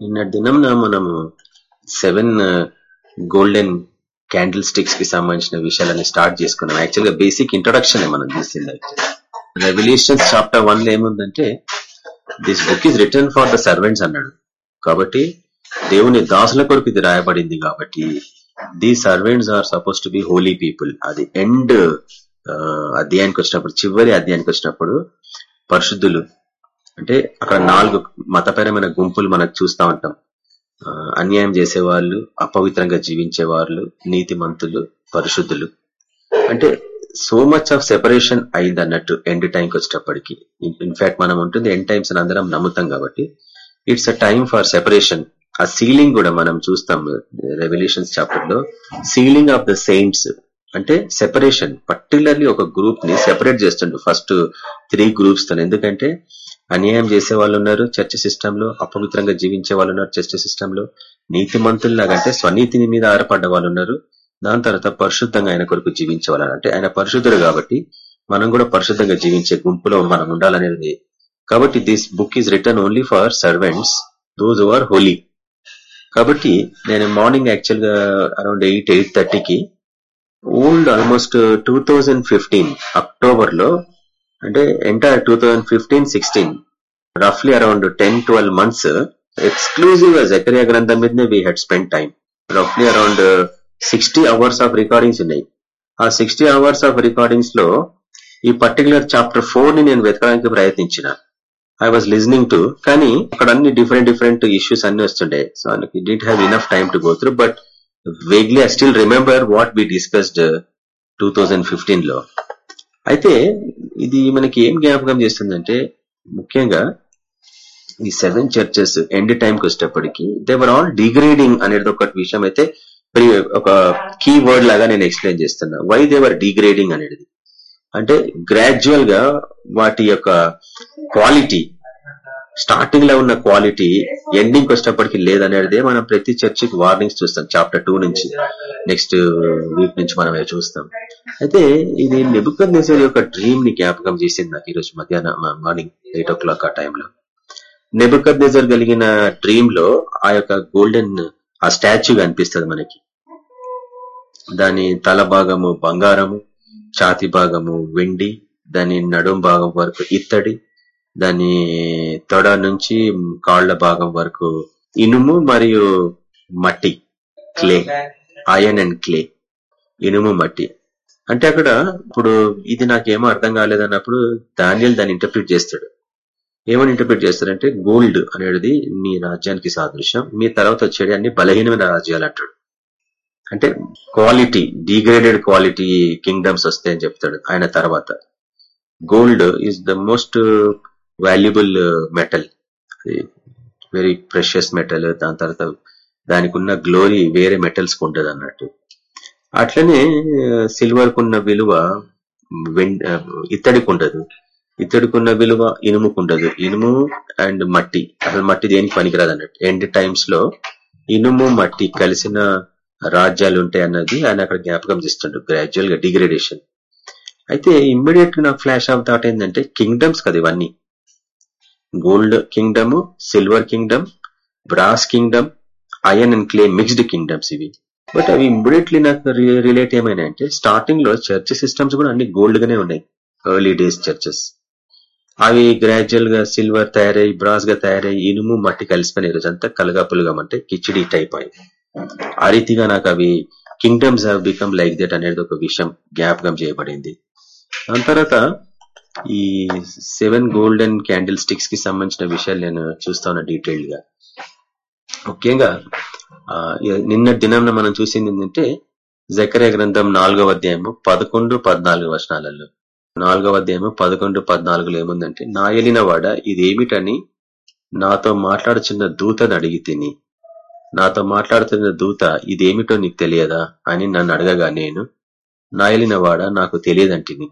నిన్న దినంన మనము seven golden candle స్టిక్స్కి సంబంధించిన విషయాలని స్టార్ట్ చేసుకున్నాం. యాక్చువల్గా బేసిక్ ఇంట్రొడక్షన్ మనం తీసింది రెవల్యూషన్ చాప్టర్ వన్లో ఏముందంటే this book is written for the servants అన్నాడు. కాబట్టి దేవుని దాసుల కొరకు ఇది రాయబడింది కాబట్టి the servants are suppose to be holy people అది ఎండ్ అధ్యాయానికి వచ్చినప్పుడు చివరి అధ్యాయానికి వచ్చినప్పుడు పరిశుద్ధులు అంటే అక్కడ నాలుగు మతపరమైన గుంపులు మనకు చూస్తా ఉంటాం. అన్యాయం చేసేవాళ్ళు అపవిత్రంగా జీవించే వాళ్ళు నీతిమంతులు పరిశుద్ధులు. అంటే సో మచ్ ఆఫ్ సెపరేషన్ అయింది అన్నట్టు ఎండ్ టైంకి వచ్చేటప్పటికి. ఇన్ఫాక్ట్ మనం ఉంటుంది ఎండ్ టైమ్స్ అని అందరం నమ్ముతాం కాబట్టి. It's a time for separation ఆ సీలింగ్ కూడా మనం చూస్తాం రెవల్యూషన్స్ చాప్టర్లో సీలింగ్ ఆఫ్ ద సెయింట్స్ అంటే సెపరేషన్ పర్టికులర్లీ ఒక గ్రూప్ని సెపరేట్ చేస్తుండ్రు ఫస్ట్ త్రీ గ్రూప్స్తో ఎందుకంటే అన్యాయం చేసే వాళ్ళు ఉన్నారు చర్చ సిస్టంలో అపవిత్రంగా జీవించే వాళ్ళు ఉన్నారు చర్చ సిస్టంలో. నీతిమంతుల్లాగంటే స్వనీతిని మీద ఆధారపడ్డ వాళ్ళు ఉన్నారు దాని తర్వాత పరిశుద్ధంగా ఆయన కొరకు జీవించే అంటే ఆయన పరిశుద్ధుడు కాబట్టి మనం కూడా పరిశుద్ధంగా జీవించే గుంపులో మనం ఉండాలనేది. కాబట్టి this book is written only for servants those are holy కాబట్టి నేను మార్నింగ్ యాక్చువల్గా అరౌండ్ ఎయిట్ ఎయిట్ థర్టీకి old almost two thousand fifteen అక్టోబర్లో అంటే entire two thousand fifteen sixteen రఫ్లీ around ten twelve months ఎక్స్క్లూజివ్గా జకరియా గ్రంథం మీదనే we had spend time రఫ్లీ around sixty hours of recordings ఉన్నాయి. ఆ సిక్స్టీ అవర్స్ ఆఫ్ రికార్డింగ్స్లో ఈ పర్టికులర్ చాప్టర్ ఫోర్ని నేను వెతకడానికి ప్రయత్నించిన. ఐ వాజ్ లిజనింగ్ టు కానీ అక్కడ అన్ని డిఫరెంట్ డిఫరెంట్ ఇష్యూస్ అన్ని వస్తుండే. సో ఆయనకి డిట్ have enough time to go through but vaguely I still remember what we discussed two thousand ఫిఫ్టీన్లో. అయితే ఇది మనకి ఏం జ్ఞాపకం చేస్తుందంటే ముఖ్యంగా ఈ సెవెన్ చర్చెస్ ఎండ్ టైంకి వచ్చేటప్పటికి దేవర్ ఆల్ డిగ్రేడింగ్ అనేది ఒక విషయం అయితే ఒక కీ వర్డ్ లాగా నేను ఎక్స్ప్లెయిన్ చేస్తున్నా. వై దేవర్ డిగ్రేడింగ్ అనేది. అంటే గ్రాడ్యువల్గా వాటి యొక్క క్వాలిటీ స్టార్టింగ్లో ఉన్న క్వాలిటీ ఎండింగ్ వచ్చినప్పటికీ లేదనేదే మనం ప్రతి చర్చికి వార్నింగ్స్ చూస్తాం చాప్టర్ టూ నుంచి. నెక్స్ట్ వీక్ నుంచి మనం చూస్తాం. అయితే ఇది నెబుకద్ యొక్క డ్రీమ్ని జ్ఞాపకం చేసింది నాకు ఈరోజు మధ్యాహ్నం మార్నింగ్ ఎయిట్ ఓ క్లాక్ ఆ టైంలో నెబుకద్ నెజర్ కలిగిన డ్రీమ్లో ఆ యొక్క గోల్డెన్ ఆ స్టాచ్యూ కనిపిస్తుంది మనకి. దాని తల భాగము బంగారము ఛాతి భాగము వెండి దాని నడుం భాగం వరకు ఇత్తడి దాని తొడ నుంచి కాళ్ళ భాగం వరకు ఇనుము మరియు మట్టి క్లే ఐరన్ అండ్ క్లే ఇనుము మట్టి. అంటే అక్కడ ఇప్పుడు ఇది నాకేమో అర్థం కాలేదన్నప్పుడు దానియల్ దాన్ని ఇంటర్ప్రిట్ చేస్తాడు. ఏమని ఇంటర్ప్రిట్ చేస్తాడంటే గోల్డ్ అనేది మీ రాజ్యానికి సాదృశ్యం మీ తర్వాత వచ్చేది అన్ని బలహీనమైన రాజ్యాలు అంటాడు. అంటే క్వాలిటీ డిగ్రేడెడ్ క్వాలిటీ కింగ్డమ్స్ వస్తాయని చెప్తాడు ఆయన తర్వాత. Gold is the most valuable metal very precious metal దాని తర్వాత దానికి ఉన్న గ్లోరీ వేరే మెటల్స్ ఉండదు అన్నట్టు. అట్లనే uh, సిల్వర్కు ఉన్న విలువ uh, ఇత్తడికి ఉండదు ఇత్తడికి ఉండదు విలువ ఇనుముకు ఉండదు ఇనుము అండ్ మట్టి. అసలు మట్టి దేనికి పనికిరాదు అన్నట్టు. ఎండ్ టైమ్స్లో ఇనుము మట్టి కలిసిన రాజ్యాలు ఉంటాయి అన్నది ఆయన అక్కడ జ్ఞాపకం చేస్తుండ్రు గ్రాడ్యువల్గా డిగ్రేడేషన్ అయితే ఇమ్మీడియట్గా నాకు ఫ్లాష్ ఆఫ్ థాట్ ఏంటంటే కింగ్డమ్స్ కదా ఇవన్నీ. Gold kingdom silver kingdom brass kingdom iron and clay mixed kingdoms ఇవి. బట్ అవి ఇమ్మీడియట్లీ నాకు రిలేట్ ఏమైనా అంటే స్టార్టింగ్లో చర్చ్ సిస్టమ్స్ కూడా అన్ని గోల్డ్ గానే ఉన్నాయి. Early days churches. అవి గ్రాడ్యువల్గా సిల్వర్ తయారై బ్రాస్గా తయారై ఇనుము మట్టి కలిసిపోయిన రోజు అంతా కలగాపులుగా అంటే కిచిడి టైప్ అయింది ఆ రీతిగా నాకు అవి kingdoms have become like that అనేది ఒక విషయం జ్ఞాపకం చేయబడింది. దాని తర్వాత ఈ సెవెన్ గోల్డెన్ క్యాండిల్ స్టిక్స్కి సంబంధించిన విషయాలు నేను చూస్తాను డీటెయిల్డ్గా. ముఖ్యంగా నిన్న దినం మనం చూసింది ఏంటంటే జకరే గ్రంథం నాలుగవ అధ్యాయము పదకొండు పద్నాలుగు వచనాలలో. నాలుగవ అధ్యాయము పదకొండు పద్నాలుగులో ఏముందంటే నా ఎలిన వాడ ఇదేమిటని నాతో మాట్లాడుచున్న దూతను అడిగి తిని నాతో మాట్లాడుతున్న దూత ఇదేమిటో నీకు తెలియదా? అని నన్ను అడగగా నేను నా ఎలిన వాడ నాకు తెలియదంటిని.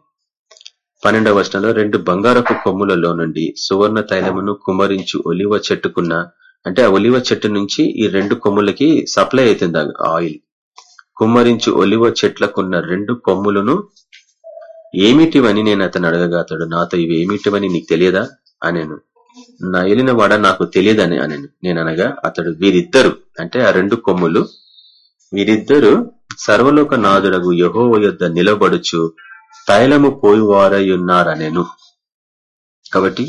పన్నెండవ వచనంలో రెండు బంగారపు కొమ్ములలో నుండి సువర్ణ తైలమును కుమరించి ఒలివ చెట్టుకున్న అంటే ఆ ఒలివ చెట్టు నుంచి ఈ రెండు కొమ్ములకి సప్లై అవుతుంది ఆయిల్. కుమ్మరించు ఒలివ చెట్లకున్న రెండు కొమ్ములను ఏమిటివని నేను అతను అడగగా అతడు నాతో ఇవి ఏమిటివని నీకు తెలియదా? అనేను. నా ఏలిన వాడ నాకు తెలియదని అని నేను అనగా అతడు వీరిద్దరు అంటే ఆ రెండు కొమ్ములు వీరిద్దరు సర్వలోక నాదుడగు యహోవ యొద్ద నిలబడుచు తైలము పోయివారయున్నారనెను కాబట్టి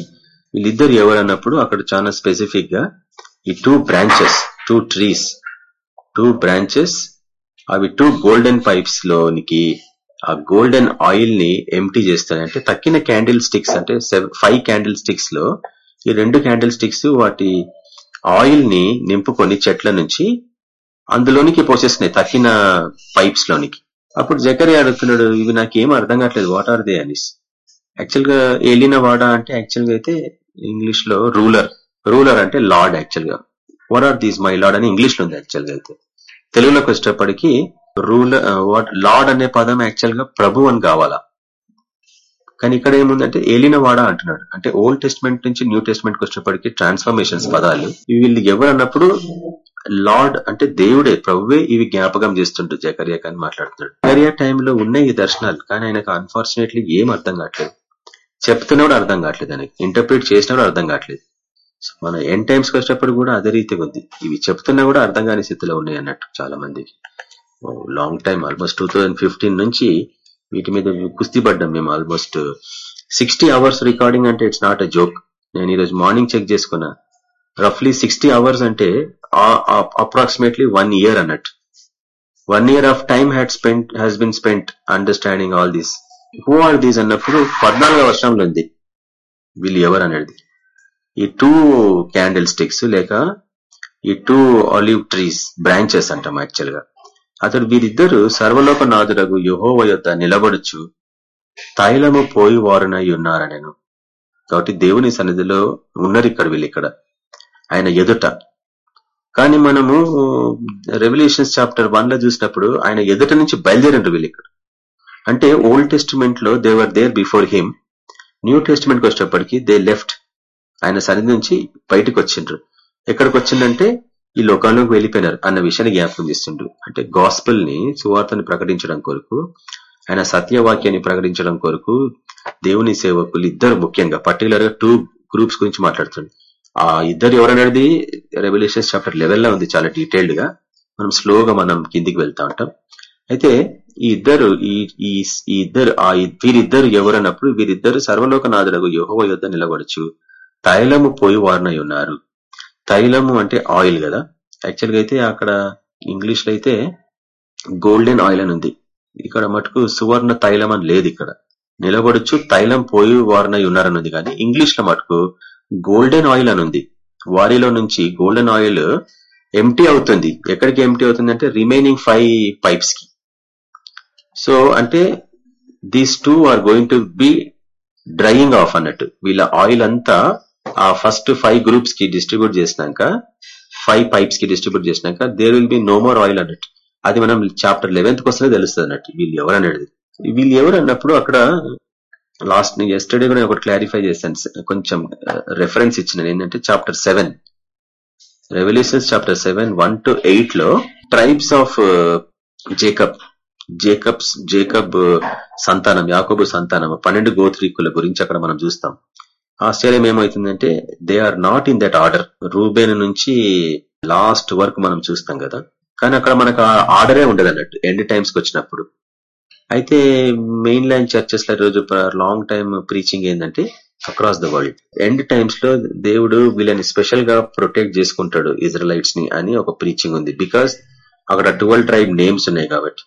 వీళ్ళిద్దరు ఎవరన్నప్పుడు అక్కడ చాలా స్పెసిఫిక్గా ఈ two branches two trees two branches అవి టూ గోల్డెన్ పైప్స్ లోనికి ఆ గోల్డెన్ ఆయిల్ని ఎంటీ చేస్తారంటే తక్కిన క్యాండిల్ స్టిక్స్ అంటే ఫైవ్ క్యాండిల్ స్టిక్స్లో ఈ రెండు క్యాండిల్ స్టిక్స్ వాటి ఆయిల్ని నింపుకొని చెట్ల నుంచి అందులోనికి పోసేస్తున్నాయి తక్కిన పైప్స్ లోనికి అప్పుడు జకరి అడుగుతున్నాడు ఇవి నాకు అర్థం కావట్లేదు. వాట్ ఆర్ దే అనిస్. యాక్చువల్గా ఏలిన వాడా అంటే యాక్చువల్గా అయితే ఇంగ్లీష్లో రూలర్ రూలర్ అంటే లార్డ్ యాక్చువల్గా. What are these my lord అని ఇంగ్లీష్లో ఉంది యాక్చువల్గా అయితే. తెలుగులోకి వచ్చేటప్పటికి రూలర్ వాట్ లార్డ్ అనే పదం యాక్చువల్గా ప్రభు అని కావాలా? కానీ ఇక్కడ ఏముందంటే ఏలిన వాడ అంటున్నాడు. అంటే ఓల్డ్ టెస్ట్మెంట్ నుంచి న్యూ టెస్ట్మెంట్కి వచ్చేటప్పటికి ట్రాన్స్ఫర్మేషన్స్ పదాలు. వీళ్ళు ఎవరు అన్నప్పుడు లార్డ్ అంటే దేవుడే ప్రభువే ఇవి జ్ఞాపకం చేస్తుంటూ జకరియా అని మాట్లాడుతున్నాడు. జకరియా టైంలో ఉన్నాయి ఈ దర్శనాలు కానీ ఆయనకు అన్ఫార్చునేట్లీ ఏం అర్థం కావట్లేదు. చెప్తున్నప్పుడు అర్థం కావట్లేదు ఆయనకి. ఇంటర్ప్రిట్ చేసినప్పుడు అర్థం కావట్లేదు. మన ఎన్ టైమ్స్ వచ్చేటప్పుడు కూడా అదే రీతిగా ఉంది. ఇవి చెప్తున్నా కూడా అర్థం కాని స్థితిలో ఉన్నాయి అన్నట్టు చాలా మంది లాంగ్ టైం ఆల్మోస్ట్ టూ నుంచి వీటి మీద కుస్తీ పడ్డాం మేము ఆల్మోస్ట్ సిక్స్టీ అవర్స్ రికార్డింగ్ అంటే ఇట్స్ నాట్ అ జోక్ నేను ఈరోజు మార్నింగ్ చెక్ చేసుకున్నా. రఫ్లీ సిక్స్టీ అవర్స్ అంటే అప్రాక్సిమేట్లీ వన్ ఇయర్ అన్నట్టు. One year of time had spent has been spent understanding all these who are these అన్నప్పుడు పద్నాలుగో వర్షంలో ఉంది. వీళ్ళు ఎవరు అనేది. ఈ టూ క్యాండిల్ స్టిక్స్ లేక ఈ టూ ఆలివ్ ట్రీస్ బ్రాంచెస్ అంటాం యాక్చువల్గా. అతడు వీరిద్దరు సర్వలోక నాదుడగు యుహోవ యొక్క నిలబడుచు తైలము పోయి వారునై ఉన్నారనెను. కాబట్టి దేవుని సన్నిధిలో ఉన్నారు ఇక్కడ వీళ్ళు ఇక్కడ. ఆయన ఎదుట కానీ మనము రెవల్యూషన్స్ చాప్టర్ వన్లో చూసినప్పుడు ఆయన ఎదుట నుంచి బయలుదేరిండ్రు వీళ్ళు ఇక్కడ. అంటే old టెస్టిమెంట్లో they were there before him new టెస్ట్మెంట్కి వచ్చేటప్పటికి దే లెఫ్ట్ ఆయన సన్నిధి నుంచి బయటకు వచ్చిండ్రు. ఎక్కడికి వచ్చిందంటే ఈ లోకంలోకి వెళ్ళిపోయినారు అన్న విషయాన్ని జ్ఞాపకం చేస్తుండ్రు. అంటే గాస్పుల్ని సువార్తని ప్రకటించడం కొరకు ఆయన సత్యవాక్యాన్ని ప్రకటించడం కొరకు దేవుని సేవకులు ఇద్దరు ముఖ్యంగా పర్టికులర్గా టూ గ్రూప్స్ గురించి మాట్లాడుతుంది ఆ ఇద్దరు ఎవరనేది రెవల్యూషన్స్ చాప్టర్ లెవెల్లో ఉంది చాలా డీటెయిల్డ్గా. మనం స్లోగా మనం కిందికి వెళ్తా ఉంటాం. అయితే ఈ ఇద్దరు ఈ ఇద్దరు ఆ వీరిద్దరు ఎవరన్నప్పుడు వీరిద్దరు సర్వలోక యోహవ యుద్ధ నిలబడచ్చు తైలము పోయి వారినై ఉన్నారు. తైలము అంటే ఆయిల్ కదా. యాక్చువల్గా అయితే అక్కడ ఇంగ్లీష్లో అయితే గోల్డెన్ ఆయిల్ అని ఉంది. ఇక్కడ మటుకు సువర్ణ తైలం అని లేదు ఇక్కడ నిలబడుచు తైలం పోయి వారినై ఉన్నారని ఉంది కానీ ఇంగ్లీష్లో మటుకు గోల్డెన్ ఆయిల్ అని ఉంది వారిలో నుంచి గోల్డెన్ ఆయిల్ ఎంటీ అవుతుంది. ఎక్కడికి ఎంటీ అవుతుంది అంటే రిమైనింగ్ ఫైవ్ పైప్స్కి. సో అంటే these two are going to be drying off అన్నట్టు. వీళ్ళ ఆయిల్ అంతా ఆ ఫస్ట్ ఫైవ్ గ్రూప్స్కి డిస్ట్రిబ్యూట్ చేసినాక ఫైవ్ పైప్స్కి డిస్ట్రిబ్యూట్ చేసినాక there will be no more oil అన్నట్టు. అది మనం చాప్టర్ లెవెన్త్ కోసమే తెలుస్తుంది అన్నట్టు. వీళ్ళు ఎవరు అనేది. వీళ్ళు ఎవరు అన్నప్పుడు అక్కడ లాస్ట్ ఎస్టర్డే కూడా ఒకటి క్లారిఫై చేశాను. కొంచెం రెఫరెన్స్ ఇచ్చిన ఏంటంటే chapter seven Revelations chapter seven one to ఎయిట్లో tribes of Jacob Jacob's Jacob సంతానం యాకోబు సంతానం పన్నెండు గోత్రీకుల గురించి అక్కడ మనం చూస్తాం. ఆశ్చర్యం ఏమవుతుందంటే they are not in that order Reuben నుంచి లాస్ట్ వరకు మనం చూస్తాం కదా. కానీ అక్కడ మనకు ఆర్డరే ఉండదు అన్నట్టు ఎండ్ టైమ్స్కి వచ్చినప్పుడు. అయితే మెయిన్ లైన్ చర్చెస్లో రోజు లాంగ్ టైమ్ ప్రీచింగ్ ఏంటంటే అక్రాస్ ద వరల్డ్ ఎండ్ టైమ్స్లో దేవుడు వీళ్ళని స్పెషల్గా ప్రొటెక్ట్ చేసుకుంటాడు ఇజ్రాయలైట్స్ని అని ఒక ప్రీచింగ్ ఉంది. బికాస్ అక్కడ ట్వెల్వ్ ట్రైబ్ నేమ్స్ ఉన్నాయి కాబట్టి.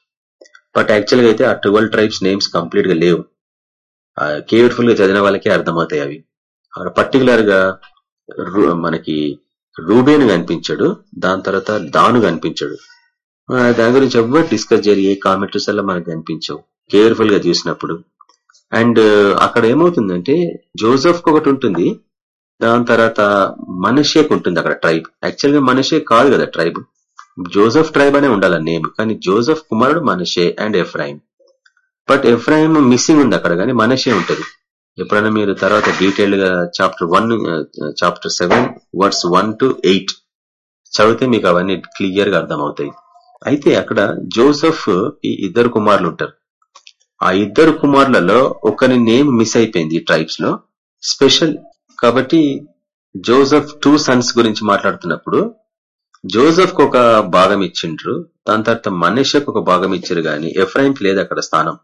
బట్ యాక్చువల్గా అయితే ఆ ట్వెల్వ్ ట్రైబ్స్ నేమ్స్ కంప్లీట్గా లేవు. కేర్ఫుల్గా చదివిన వాళ్ళకే అర్థమవుతాయి అవి. అక్కడ పర్టికులర్గా మనకి రూబేన్ కనిపించాడు దాని తర్వాత దాను కనిపించాడు. దాని గురించి ఎవరు డిస్కస్ జరిగే ఏ కామెంట్స్ అలా మనకు కనిపించవు కేర్ఫుల్గా చూసినప్పుడు. అండ్ అక్కడ ఏమవుతుందంటే జోసఫ్ ఒకటి ఉంటుంది. దాని తర్వాత మనషేక్ ఉంటుంది అక్కడ ట్రైబ్ యాక్చువల్గా మనషే కాదు కదా ట్రైబ్ జోసఫ్ ట్రైబ్ అనే ఉండాలి నేమ్ కానీ జోసఫ్ కుమారుడు Manasseh and Ephraim but Ephraim missing ఉంది అక్కడ కానీ మనషే ఉంటుంది. ఎప్పుడైనా మీరు తర్వాత డీటెయిల్డ్గా chapter one chapter seven words one to eight చదివితే మీకు అవన్నీ క్లియర్గా అర్థమవుతాయి. అయితే అక్కడ జోసఫ్ ఈ ఇద్దరు కుమారులు ఉంటారు. ఆ ఇద్దరు కుమారులలో ఒకరి నేమ్ మిస్ అయిపోయింది ట్రైబ్స్లో. స్పెషల్ కాబట్టి జోసెఫ్ టూ సన్స్ గురించి మాట్లాడుతున్నప్పుడు జోసెఫ్కు ఒక భాగం ఇచ్చిండ్రు దాని తర్వాత మనషకు ఒక భాగం ఇచ్చారు గాని ఎఫ్రాయింకి లేదు అక్కడ స్థానం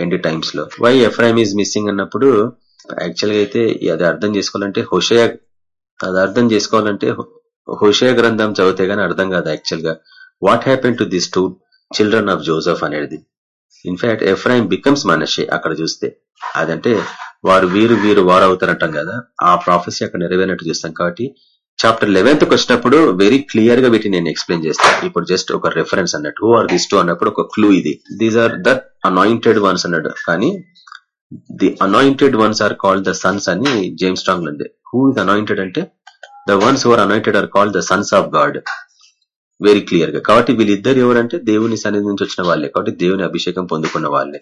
ఎండ్ టైమ్స్లో. వై ఎఫ్రాయిం ఈజ్ మిస్సింగ్ అన్నప్పుడు యాక్చువల్గా అయితే అది అర్థం చేసుకోవాలంటే హుషయ అది అర్థం చేసుకోవాలంటే హుషయ గ్రంథం చదివితే గానీ అర్థం కాదు యాక్చువల్గా. What happen to this two children of Joseph అనేది? In fact Ephraim becomes Manasseh అక్కడ చూస్తే అదంటే వారు వీరు వీరు వారు అవుతారంటాం కదా. ఆ ప్రాఫెసీ అక్కడ నెరవేరినట్టు చూస్తాం కాబట్టి చాప్టర్ లెవెన్త్కి వచ్చినప్పుడు వెరీ క్లియర్గా వీటిని నేను ఎక్స్ప్లెయిన్ చేస్తాను ఇప్పుడు జస్ట్ ఒక రెఫరెన్స్ అన్నట్టు. హూ ఆర్ దిస్ టూ అన్నప్పుడు ఒక క్లూ ఇది. These are that anointed ones అన్నాడు. కానీ the anointed ones are called the sons అని జేమ్స్ స్ట్రాంగ్ ఉంది. హూ ఇస్ అనాయింటెడ్ అంటే? The ones who are anointed are called the sons of God very క్లియర్గా. కాబట్టి వీళ్ళిద్దరు ఎవరంటే దేవుని సన్నిధి నుంచి వచ్చిన వాళ్ళే. కాబట్టి దేవుని అభిషేకం పొందుకున్న వాళ్ళే.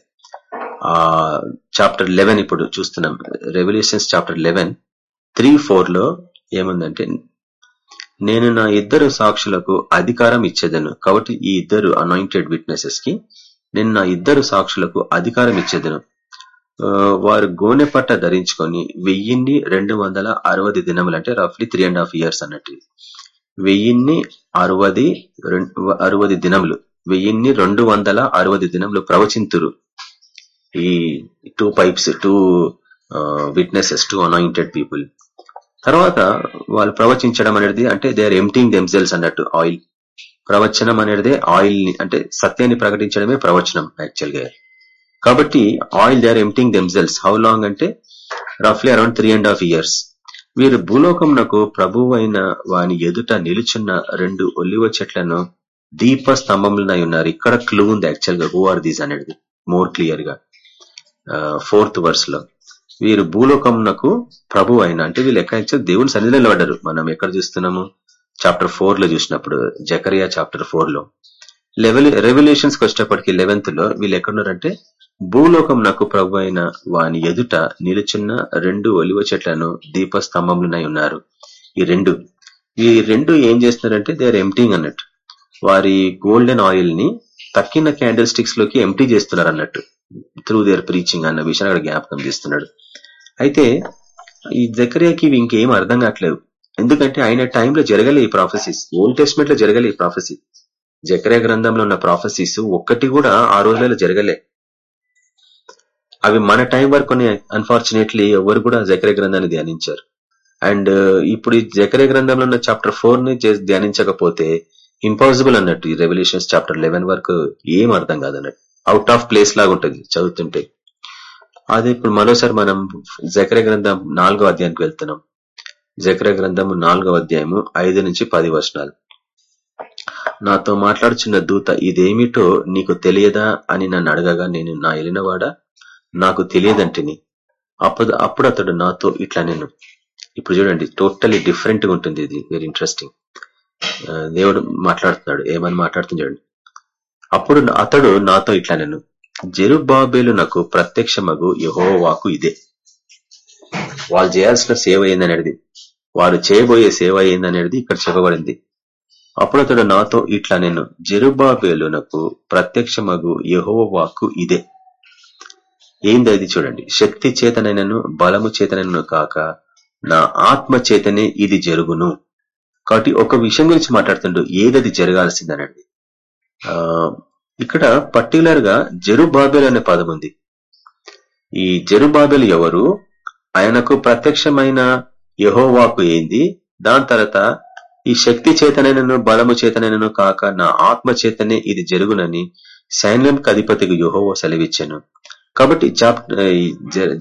ఆ చాప్టర్ లెవెన్ ఇప్పుడు చూస్తున్నాం. రెవల్యూషన్స్ చాప్టర్ లెవెన్ త్రీ ఫోర్లో ఏముందంటే నేను నా ఇద్దరు సాక్షులకు అధికారం ఇచ్చేదను. కాబట్టి ఈ ఇద్దరు అనాయింటెడ్ విట్నెసెస్కి నేను నా ఇద్దరు సాక్షులకు అధికారం ఇచ్చేదను. వారు గోనె పట్ట ధరించుకొని వెయ్యిన్ని రెండు వందల అరవై దినములు అంటే రఫ్లీ త్రీ అండ్ హాఫ్ ఇయర్స్ అన్నట్టు. వెయ్యిన్ని అరవది అరవది దినములు వెయ్యిన్ని రెండు వందల అరవది దినములు ప్రవచింతురు. ఈ two pipes two witnesses two anointed people తర్వాత వాళ్ళు ప్రవచించడం అనేది అంటే దే ఆర్ ఎంటింగ్ దెమ్సెల్స్ అన్నట్టు ఆయిల్ ప్రవచనం అనేది ఆయిల్ని అంటే సత్యాన్ని ప్రకటించడమే ప్రవచనం యాక్చువల్గా కాబట్టి oil they are emptying themselves how long అంటే? రఫ్లీ around three and half years వీరు భూలోకంనకు ప్రభువైన అయిన వాని ఎదుట నిలుచున్న రెండు ఒలివ చెట్లను దీప స్తంభములనై ఉన్నారు. ఇక్కడ క్లూ ఉంది యాక్చువల్గా. హూ ఆర్ దీస్ అనేది. మోర్ క్లియర్గా. Uh, ఫోర్త్ వర్స్లో. వీరు భూలోకంనకు ప్రభు అయిన అంటే వీళ్ళు ఎక్కడ దేవుని సన్నిధిలో నిలబడ్డారు. మనం ఎక్కడ చూస్తున్నాము? చాప్టర్ ఫోర్లో చూసినప్పుడు. జకరియా చాప్టర్ ఫోర్లో. లెవెల్ రెవల్యూషన్స్కి వచ్చేటప్పటికి లెవెన్త్లో వీళ్ళు ఎక్కడున్నారంటే భూలోకం నాకు ప్రభు అయిన వాని ఎదుట నిలుచున్న రెండు ఒలివ చెట్లను దీపస్తంభములనై ఉన్నారు. ఈ రెండు. ఈ రెండు ఏం చేస్తున్నారంటే దే ఆర్ ఎంటింగ్ అన్నట్టు. వారి గోల్డెన్ ఆయిల్ని తక్కిన క్యాండిల్ స్టిక్స్లోకి ఎంటీ చేస్తున్నారు అన్నట్టు. త్రూ దేర్ ప్రీచింగ్ అన్న విషయాన్ని అక్కడ జ్ఞాపకం చేస్తున్నాడు. అయితే ఈ జకరియాకి ఇవి ఇంకేం అర్థం కావట్లేదు. ఎందుకంటే ఆయన టైంలో జరగలే ఈ ప్రాఫెసీస్ ఓల్డ్ టెస్ట్మెంట్లో జరగలే ఈ ప్రాఫెసీ జకరే గ్రంథంలో ఉన్న ప్రాఫెసీస్ ఒక్కటి కూడా ఆ రోజులలో జరగలే. అవి మన టైం వరకు అన్ఫార్చునేట్లీ ఎవరు కూడా జకరే గ్రంథాన్ని ధ్యానించారు. అండ్ uh, ఇప్పుడు ఈ జకరే గ్రంథంలో ఉన్న చాప్టర్ ఫోర్ని ధ్యానించకపోతే ఇంపాసిబుల్ అన్నట్టు ఈ రెవల్యూషన్స్ చాప్టర్ లెవెన్ వరకు ఏం అర్థం కాదు అన్నట్టు అవుట్ ఆఫ్ ప్లేస్ లాగా ఉంటుంది చదువుతుంటే. అది ఇప్పుడు మరోసారి మనం జకరే గ్రంథం నాలుగో అధ్యాయానికి వెళ్తున్నాం. జకరే గ్రంథము నాలుగో అధ్యాయము ఐదు నుంచి పది వర్షాలు నాతో మాట్లాడుచున్న దూత ఇదేమిటో నీకు తెలియదా అని నన్ను అడగగా నేను నా ఎలినవాడా? నాకు తెలియదంటిని. అప్పుడు అప్పుడు అతడు నాతో ఇట్లా నేను. ఇప్పుడు చూడండి టోటలీ డిఫరెంట్గా ఉంటుంది ఇది. వెరీ ఇంట్రెస్టింగ్ దేవుడు మాట్లాడుతున్నాడు. ఏమని మాట్లాడుతుంది చూడండి. అప్పుడు అతడు నాతో ఇట్లా నేను. జెరుబాబేలు నాకు ప్రత్యక్షమగు యహోవాకు ఇదే. వాళ్ళు చేయాల్సిన సేవ ఏందనేది? వారు చేయబోయే సేవ ఏందనేది ఇక్కడ చెప్పబడింది. అప్పుడు అతడు నాతో ఇట్లా నేను జెరుబాబేలునకు ప్రత్యక్షమగు వాక్కు ఇదే. ఏంది అది చూడండి. శక్తి చేతనైనను బలము చేతనైనను కాక నా ఆత్మ చేతనే ఇది జరుగును. కాబట్టి ఒక విషయం గురించి మాట్లాడుతుండడు ఏదది జరగాల్సిందనండి. ఆ ఇక్కడ పర్టికులర్గా జెరుబాబెల్ అనే పదం ఉంది. ఈ జెరుబాబెల్ ఎవరు? ఆయనకు ప్రత్యక్షమైన యహోవాకు ఏంది? దాని తర్వాత ఈ శక్తి చేతనైనను బలము చేతనైనను కాక నా ఆత్మ చేతనే ఇది జరుగునని సైన్యం అధిపతికి యుహోవో సెలవిచ్చాను. కాబట్టి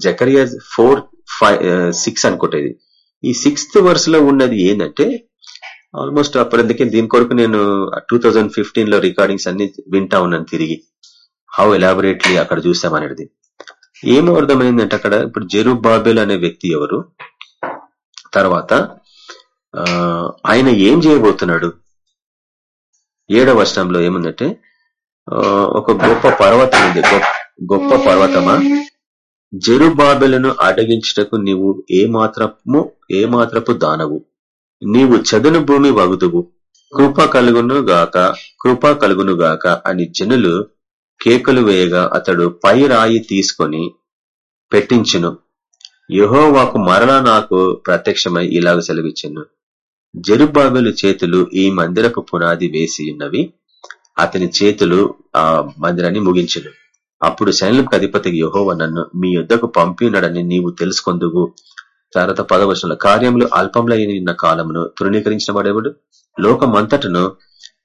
జకరియా ఫోర్ ఫైవ్ సిక్స్ అనుకుంటేది. ఈ సిక్స్త్ వర్స్లో ఉన్నది ఏంటంటే ఆల్మోస్ట్ అప్పటికే దీని కొరకు నేను టూ థౌజండ్ ఫిఫ్టీన్లో రికార్డింగ్స్ అన్ని వింటా ఉన్నాను తిరిగి. హౌ ఎలాబొరేట్లీ అక్కడ చూసామనేది ఏమో అర్థమైందంటే అక్కడ ఇప్పుడు జెరు బాబేల్ అనే వ్యక్తి ఎవరు? తర్వాత ఆయన ఏం చేయబోతున్నాడు? ఏడవ వర్షంలో ఏముందంటే ఒక గొప్ప పర్వతం ఉంది. గొప్ప పర్వతమా? జెరుబాబెలను అడగించటకు నీవు ఏ మాత్రము ఏ మాత్రపు దానవు. నీవు చదును భూమి వగుదువు. కృప కలుగును గాక కృప కలుగును గాక అని జనులు కేకలు వేయగా అతడు పై రాయి తీసుకొని పెట్టించును. యెహోవాకు మరలా నాకు ప్రత్యక్షమై ఇలాగ సెలవిచ్చాను. జరుబాబెలు చేతులు ఈ మందిరపు పునాది వేసి ఉన్నవి అతని చేతులు ఆ మందిరాన్ని ముగించను. అప్పుడు సైన్లకు అధిపతి యెహోవా నన్ను మీ యుద్ధకు పంపినడని నీవు తెలుసుకుందువు. తర్వాత పదవచనంలో కార్యములు అల్పంలో అయిన కాలమును తృణీకరించిన వాడేవుడు? లోకమంతటను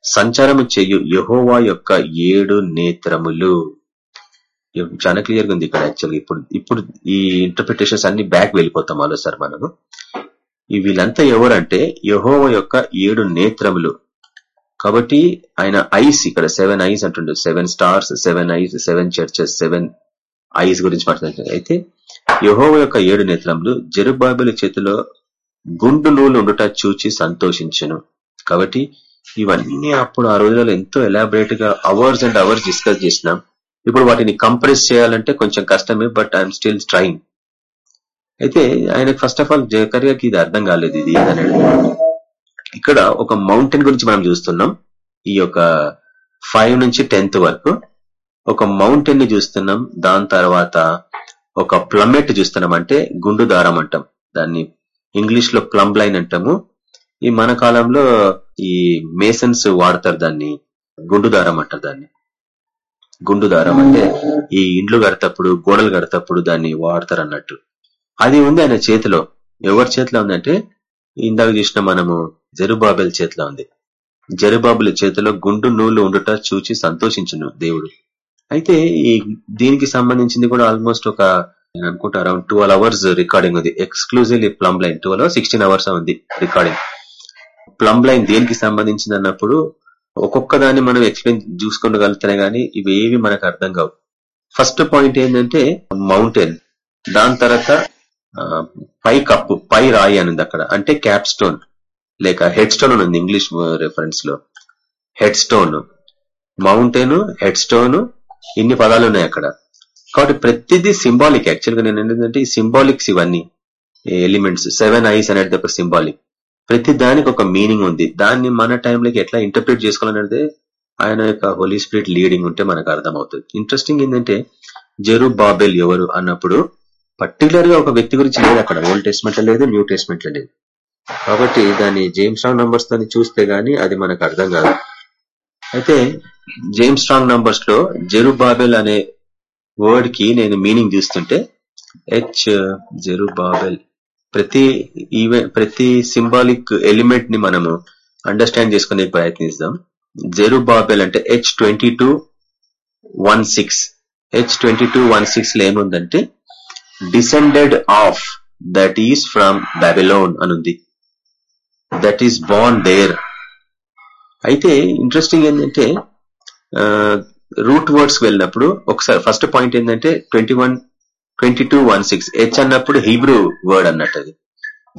సంచారము చెయ్యు యహోవా యొక్క ఏడు నేత్రములు. చాలా క్లియర్గా ఉంది ఇక్కడ యాక్చువల్గా. ఇప్పుడు ఇప్పుడు ఈ ఇంటర్ప్రిటేషన్స్ అన్ని బ్యాక్ వెళ్ళిపోతాం ఆలోసారి మనము. వీళ్ళంతా ఎవరంటే యహోవ యొక్క ఏడు నేత్రములు. కాబట్టి ఆయన ఐస్ ఇక్కడ సెవెన్ ఐస్ అంటుండే. Seven stars seven eyes seven churches seven eyes గురించి మాట్లాడుతుంది అయితే యహోవ యొక్క ఏడు నేత్రములు జరుబాబుల చేతిలో గుండు నూలు ఉండుట చూచి సంతోషించను. కాబట్టి ఇవన్నీ అప్పుడు ఆ రోజులలో ఎంతో ఎలాబరేట్గా అవర్స్ అండ్ అవర్స్ డిస్కస్ చేసినాం. ఇప్పుడు వాటిని కంప్రెస్ చేయాలంటే కొంచెం కష్టమే బట్ ఐఎమ్ స్టిల్ ట్రైంగ్ అయితే ఆయనకు ఫస్ట్ ఆఫ్ ఆల్ జకర్యాకి ఇది అర్థం కాలేదు ఇది ఏదనేది. ఇక్కడ ఒక మౌంటైన్ గురించి మనం చూస్తున్నాం. ఈ యొక్క ఫైవ్ నుంచి టెన్త్ వరకు ఒక మౌంటైన్ని చూస్తున్నాం. దాని తర్వాత ఒక ప్లమెట్ చూస్తున్నాం అంటే గుండు దారం అంటాం. దాన్ని ఇంగ్లీష్లో ప్లంబ్ లైన్ అంటాము. ఈ మన కాలంలో ఈ మేసన్స్ వాడతారు దాన్ని. గుండు దారం అంటారు దాన్ని. గుండు దారం అంటే ఈ ఇండ్లు కడతప్పుడు గోడలు కడతప్పుడు దాన్ని వాడతారు అన్నట్టు. అది ఉంది ఆయన చేతిలో. ఎవరి చేతిలో ఉందంటే ఇందాక చూసిన మనము జరుబాబెల్ చేతిలో ఉంది. జరుబాబుల చేతిలో గుండు నూలు ఉండుట చూచి సంతోషించును దేవుడు. అయితే ఈ దీనికి సంబంధించింది కూడా ఆల్మోస్ట్ ఒక నేను అనుకుంటా అరౌండ్ ట్వెల్వ్ అవర్స్ రికార్డింగ్ ఉంది. Exclusively plumb line twelve sixteen hours ఉంది రికార్డింగ్. ప్లంబ్ లైన్ దేనికి సంబంధించింది అన్నప్పుడు ఒక్కొక్క దాన్ని మనం ఎక్స్ప్లెయిన్ చూసుకోగలుగుతానే కానీ ఇవేవి మనకు అర్థం కావు. ఫస్ట్ పాయింట్ ఏంటంటే మౌంటైన్ దాని తర్వాత పై కప్పు పై రాయి అని ఉంది అక్కడ. అంటే క్యాప్ స్టోన్ లేక హెడ్ స్టోన్ ఉంది English రెఫరెన్స్లో. Head stone mountain head stone ఇన్ని పదాలు ఉన్నాయి అక్కడ. కాబట్టి ప్రతిదీ సింబాలిక్ యాక్చువల్గా నేను ఏంటంటే ఈ సింబాలిక్స్ ఇవన్నీ ఎలిమెంట్స్ సెవెన్ ఐస్ అనేది ఒక సింబాలిక్ ప్రతి దానికి ఒక మీనింగ్ ఉంది. దాన్ని మన టైంలోకి ఎట్లా ఇంటర్ప్రిట్ చేసుకోవాలనేది ఆయన యొక్క హోలీ స్పిరిట్ లీడింగ్ ఉంటే మనకు అర్థమవుతుంది. ఇంట్రెస్టింగ్ ఏంటంటే జెరు బాబెల్ ఎవరు అన్నప్పుడు పర్టికులర్గా ఒక వ్యక్తి గురించి లేదు అక్కడ. ఓల్డ్ టెస్ట్మెంట్ లేదు న్యూ టెస్ట్మెంట్ లేదు. కాబట్టి దాన్ని జేమ్స్ రాంగ్ నంబర్స్తో చూస్తే గానీ అది మనకు అర్థం కాదు. అయితే జేమ్స్ స్ట్రాంగ్ నంబర్స్లో జెరు బాబెల్ అనే వర్డ్కి నేను మీనింగ్ చూస్తుంటే హెచ్ జెరు బాబెల్ ప్రతి ఈవెంట్ ప్రతి సింబాలిక్ ఎలిమెంట్ని మనము అండర్స్టాండ్ చేసుకునే ప్రయత్నిస్తాం. జెరు బాబెల్ అంటే H twenty two one six H twenty two one సిక్స్లో ఏముందంటే descended of that is from Babylon అనుంది. దట్ ఈస్ బాన్ దేర్ అయితే ఇంట్రెస్టింగ్ ఏంటంటే రూట్ వర్డ్స్ వెళ్ళినప్పుడు ఒకసారి ఫస్ట్ పాయింట్ ఏంటంటే twenty one twenty two one six H అన్నప్పుడు Hebrew word అన్నట్టు అది.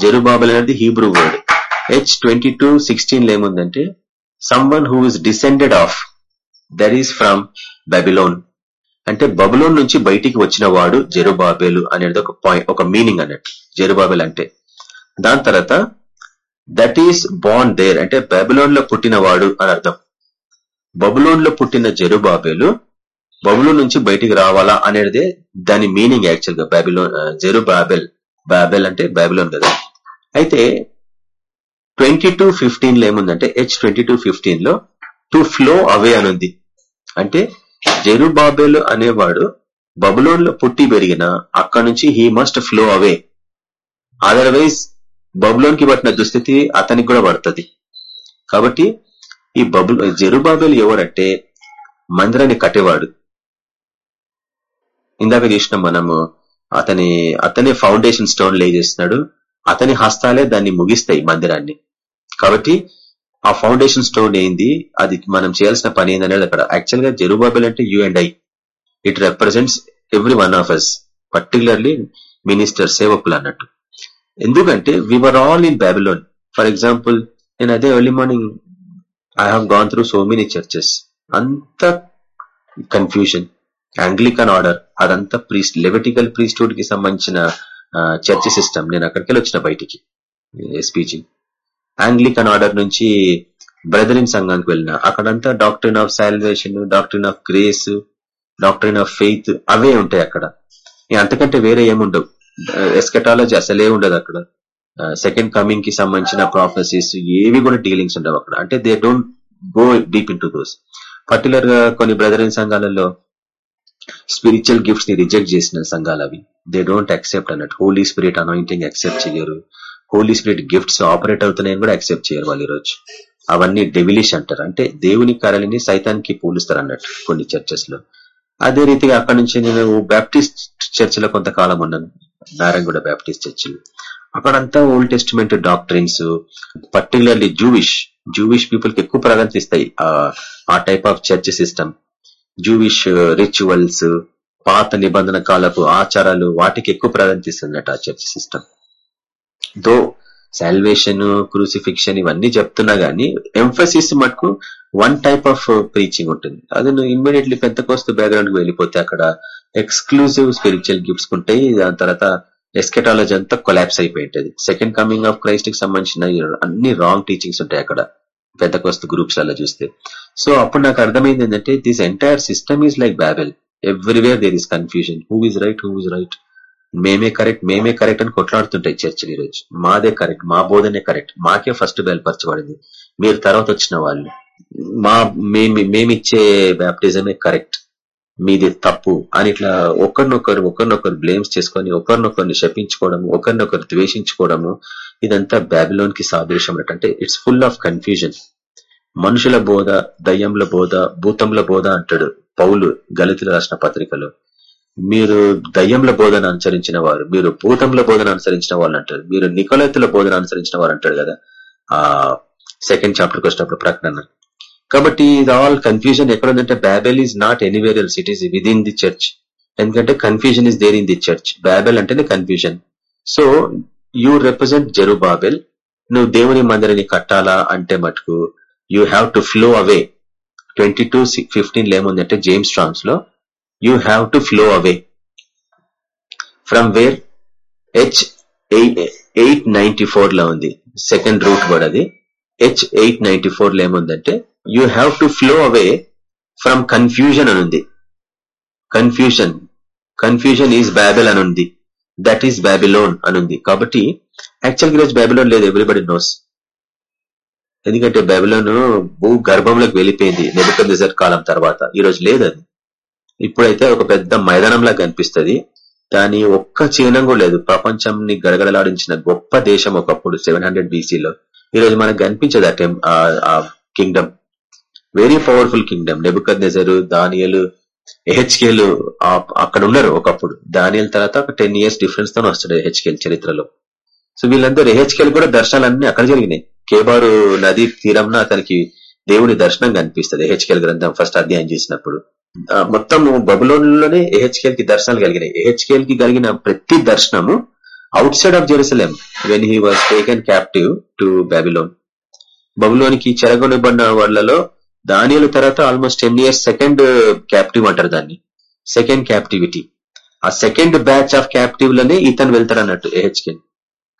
జరుబాబుల్ అనేది Hebrew word H twenty two sixteen ఏముందంటే someone who is descended of that is from Babylon అంటే బబులోన్ నుంచి బయటికి వచ్చిన వాడు జెరుబాబేలు అనేది ఒక పాయింట్ ఒక మీనింగ్ అన్నట్టు. జెరుబాబెల్ అంటే. దాని తర్వాత దట్ ఈస్ బాన్ దేర్ అంటే బబులోన్లో పుట్టినవాడు అని అర్థం. బబులోన్లో పుట్టిన జెరుబాబేలు బబులోన్ నుంచి బయటికి రావాలా అనేది దాని మీనింగ్ యాక్చువల్గా. బాబిలోన్ జెరు బాబెల్ బాబెల్ అంటే బాబిలోన్ కదా. అయితే ట్వంటీ టూ ఫిఫ్టీన్లో ఏముందంటే హెచ్ ట్వంటీ టూ ఫిఫ్టీన్లో టు ఫ్లో అవే అనుంది. అంటే జెరుబాబేలు అనేవాడు బబులోన్లో పుట్టి పెరిగిన అక్కడి నుంచి he must flow away otherwise బబులోన్కి పట్టిన దుస్థితి అతనికి కూడా పడుతుంది. కాబట్టి ఈ బబుల్ జెరుబాబేలు ఎవరంటే మందిరాన్ని కట్టేవాడు. ఇందాక చూసిన మనము అతని అతనే ఫౌండేషన్ స్టోన్ లే చేస్తున్నాడు. అతని హస్తాలే దాన్ని ముగిస్తాయి మందిరాన్ని. కాబట్టి ఆ ఫౌండేషన్ స్టోన్ ఏంది? అది మనం చేయాల్సిన పని ఏందనేది అక్కడ. యాక్చువల్గా జెరుబాబెల్ అంటే you and I. It represents every one of us particularly minister సేవకులు అన్నట్టు. ఎందుకంటే we were all in Babylon for example నేను అదే early morning I have gone through so many churches అంత కన్ఫ్యూజన్ ఆంగ్లికన్ ఆర్డర్ అదంతా priest Levitical ప్రీస్టూడ్కి సంబంధించిన church system నేను అక్కడికి వచ్చిన బయటికి ఎస్పీజీ ఆంగ్లికన్ ఆర్డర్ నుంచి బ్రదరింగ్ సంఘానికి వెళ్ళిన. అక్కడంతా doctrine of salvation doctrine of grace doctrine of faith అవే ఉంటాయి అక్కడ. అంతకంటే వేరే ఏముండవు. ఎస్కెటాలజీ అసలే ఉండదు అక్కడ. సెకండ్ కమింగ్కి సంబంధించిన ప్రాఫెసీస్ ఏవి కూడా డీలింగ్స్ ఉండవు అక్కడ. అంటే they don't go deep into those పర్టికులర్గా కొన్ని బ్రదరింగ్ సంఘాలలో స్పిరిచువల్ గిఫ్ట్స్ని రిజెక్ట్ చేసిన సంఘాలు అవి. దే డోంట్ యాక్సెప్ట్ అన్నట్టు. హోలీ స్పిరిట్ అనాయింటింగ్ యాక్సెప్ట్ చేయరు. హోలీ స్పిరిట్ గిఫ్ట్స్ ఆపరేట్ అవుతున్నాయని కూడా యాక్సెప్ట్ చేయరు వాళ్ళు ఈరోజు. అవన్నీ డెవిలిష్ అంటారు. అంటే దేవుని కరలిని సైతానికి పోలుస్తారు అన్నట్టు కొన్ని చర్చెస్లో. అదే రీతిగా అక్కడ నుంచి నేను బ్యాప్టిస్ట్ చర్చ్లో కొంతకాలం ఉన్నాను. నారాయణగూడ బ్యాప్టిస్ట్ చర్చ్ అక్కడంతా old testament doctrines particularly Jewish Jewish పీపుల్కి ఎక్కువ ప్రాధాన్యత ఇస్తాయి. ఆ type of church system Jewish rituals పాత నిబంధన కాలపు ఆచారాలు వాటికి ఎక్కువ ప్రాధాన్యత ఇస్తుంది ఆ church system though salvation crucifixion ఇవన్నీ చెప్తున్నా గానీ ఎంఫసిస్ మటుకు వన్ టైప్ ఆఫ్ ప్రీచింగ్ ఉంటుంది. అది నువ్వు ఇమ్మీడియట్లీ పెద్ద కోస్తు బ్యాక్గ్రౌండ్కి వెళ్ళిపోతే అక్కడ ఎక్స్క్లూజివ్ స్పిరిచువల్ గిఫ్ట్స్ ఉంటాయి దాని తర్వాత ఎస్కెటాలజీ అంతా కొలాప్స్ అయిపోయి ఉంటుంది సెకండ్ కమింగ్ ఆఫ్ క్రైస్ట్కి సంబంధించిన అన్ని రాంగ్ టీచింగ్స్ ఉంటాయి అక్కడ పెద్ద కోస్తు గ్రూప్స్ అలా చూస్తే. సో అప్పుడు నాకు అర్థమైంది ఏంటంటే this entire system is like Babel everywhere there is confusion who is right who is right మేమే కరెక్ట్ మేమే కరెక్ట్ అని కొట్లాడుతుంటాయి చర్చలు ఈరోజు. మాదే కరెక్ట్ మా బోధనే కరెక్ట్. మాకే ఫస్ట్ బయలుపరచబడింది. మీరు తర్వాత వచ్చిన వాళ్ళు. మా మేమిచ్చే బ్యాప్టిజమే కరెక్ట్. మీది తప్పు అని ఇట్లా ఒకరినొకరు ఒకరినొకరు బ్లేమ్స్ చేసుకొని ఒకరినొకరిని శపించుకోవడము ఒకరినొకరు ద్వేషించుకోవడము ఇదంతా బ్యాబిలోన్కి సాదృశ్యం అంటే ఇట్స్ ఫుల్ ఆఫ్ కన్ఫ్యూజన్ మనుషుల బోధ దయ్యంల బోధ భూతంల బోధ అంటాడు పౌలు గలితులు రాసిన పత్రికలో. మీరు దయ్యంల బోధన అనుసరించిన వారు మీరు భూతంల బోధన అనుసరించిన వాళ్ళు అంటారు. మీరు నికోలెత్తుల బోధన అనుసరించిన వారు అంటారు కదా. ఆ సెకండ్ చాప్టర్కి వచ్చినప్పుడు ప్రకటన కాబట్టి ఇది ఆల్ కన్ఫ్యూజన్ ఎక్కడ ఉందంటే Babel is not anywhere else it is the church ఎందుకంటే confusion is there in the church Babel అంటేనే confusion so you represent Zerubbabel నువ్వు దేవుని మందిరిని కట్టాలా అంటే మటుకు you have to flow away twenty two fifteen ఏముందంటే James స్ట్రాంగ్స్లో you have to flow away from where H eight ninety ఫోర్లో ఉంది. సెకండ్ రూట్ వర్డ్ అది. హెచ్ ఎయిట్ నైన్టీ ఫోర్లో ఏముందంటే you have to flow away from confusion అనుంది confusion confusion is Babel అనుంది that is Babylon అనుంది కాబట్టి యాక్చువల్గా ఈరోజు బ్యాబిలోన్ లేదు. ఎవ్రీబడి నోస్ ఎందుకంటే బైబిలోన్ భూ గర్భంలోకి వెళ్ళిపోయింది. నెబుకర్ కాలం తర్వాత. ఈ రోజు లేదు అది. ఇప్పుడైతే ఒక పెద్ద మైదానంలా కనిపిస్తుంది. దాని ఒక్క చిహ్నం కూడా లేదు. ప్రపంచంని గడగడలాడించిన గొప్ప దేశం ఒకప్పుడు సెవెన్ హండ్రెడ్ బీసీలో. ఈ రోజు మనకు కనిపించదు ఆ kingdom. Very powerful kingdom. Nebuchadnezzar దానియలు హెచ్కేలు అక్కడ ఉన్నారు ఒకప్పుడు. దానియల్ తర్వాత ఒక టెన్ ఇయర్స్ డిఫరెన్స్తో వస్తాడు హెచ్కేల్ చరిత్రలో. సో వీళ్ళందరూ హెచ్కేల్ కూడా దర్శనాలన్నీ అక్కడ జరిగినాయి. కేబారు నది తీరంన అతనికి దేవుని దర్శనం కనిపిస్తుంది. హెచ్కేల్ గ్రంథం ఫస్ట్ అధ్యాయం చేసినప్పుడు. మొత్తం బబులోన్లోనే ఎహెచ్కేల్కి దర్శనాలు కలిగినాయి. ఎహెచ్కేల్కి కలిగిన ప్రతి దర్శనము outside of Jerusalem when he was taken captive to Babylon బబులోనికి చెరగొనబడిన వాళ్ళలో దానిల తర్వాత almost ten years second captive అంటారు దాన్ని. సెకండ్ క్యాప్టివిటీ ఆ సెకండ్ బ్యాచ్ ఆఫ్ క్యాప్టివ్లోనే ఇతను వెళ్తాడు అన్నట్టు ఏహెచ్కెన్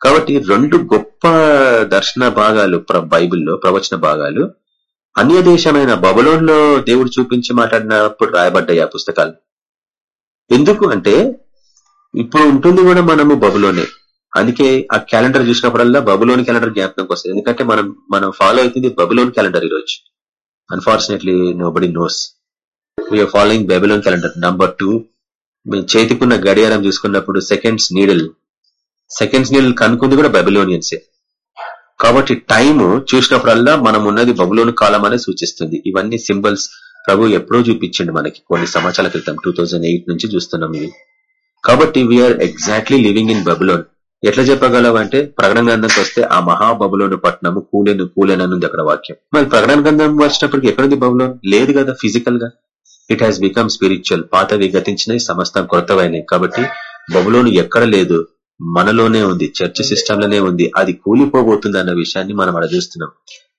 కాబట్టి రెండు గొప్ప దర్శన భాగాలు బైబిల్లో ప్రవచన భాగాలు అన్య దేశమైన బబులోన్లో దేవుడు చూపించి మాట్లాడినప్పుడు రాయబడ్డాయి ఆ పుస్తకాలు. ఎందుకు అంటే ఇప్పుడు ఉంటుంది కూడా మనము బబులోనే. అందుకే ఆ క్యాలెండర్ చూసినప్పుడల్లా బబులోని క్యాలెండర్ జ్ఞాపకంకి వస్తుంది. ఎందుకంటే మనం మనం ఫాలో అవుతుంది బబులోన్ క్యాలెండర్ ఈరోజు. Unfortunately nobody knows we are following Babylon calendar number two మేము చేతికున్న గడియారం చూసుకున్నప్పుడు సెకండ్స్ నీడల్ సెకండ్స్ నీడల్ కనుక్కుంది కూడా బెబిలోనియన్సే కాబట్టి టైం చూసినప్పుడల్లా మనం ఉన్నది బబులోని కాలం అనే సూచిస్తుంది. ఇవన్నీ సింబల్స్ ప్రభు ఎప్పుడో చూపించండి మనకి. కొన్ని సంవత్సరాల క్రితం టూ నుంచి చూస్తున్నాం ఇవి. కాబట్టి we are exactly living in Babylon ఎట్లా చెప్పగలవు అంటే ప్రకటన గ్రంథంకి వస్తే ఆ మహాబబులోని పట్టణము కూలేను కూలేననుంది అక్కడ వాక్యం. మరి ప్రకటన గ్రంథం వచ్చినప్పటికి ఎక్కడుంది బబులోన్? లేదు కదా ఫిజికల్గా. ఇట్ హాస్ బికమ్ స్పిరిచువల్ పాతవి గతించినవి సమస్తం కొత్తవైనాయి కాబట్టి బబులోను ఎక్కడ లేదు? మనలోనే ఉంది చర్చ్ సిస్టమ్లోనే ఉంది అది కూలిపోబోతుంది అన్న విషయాన్ని మనం అడ చూస్తున్నాం.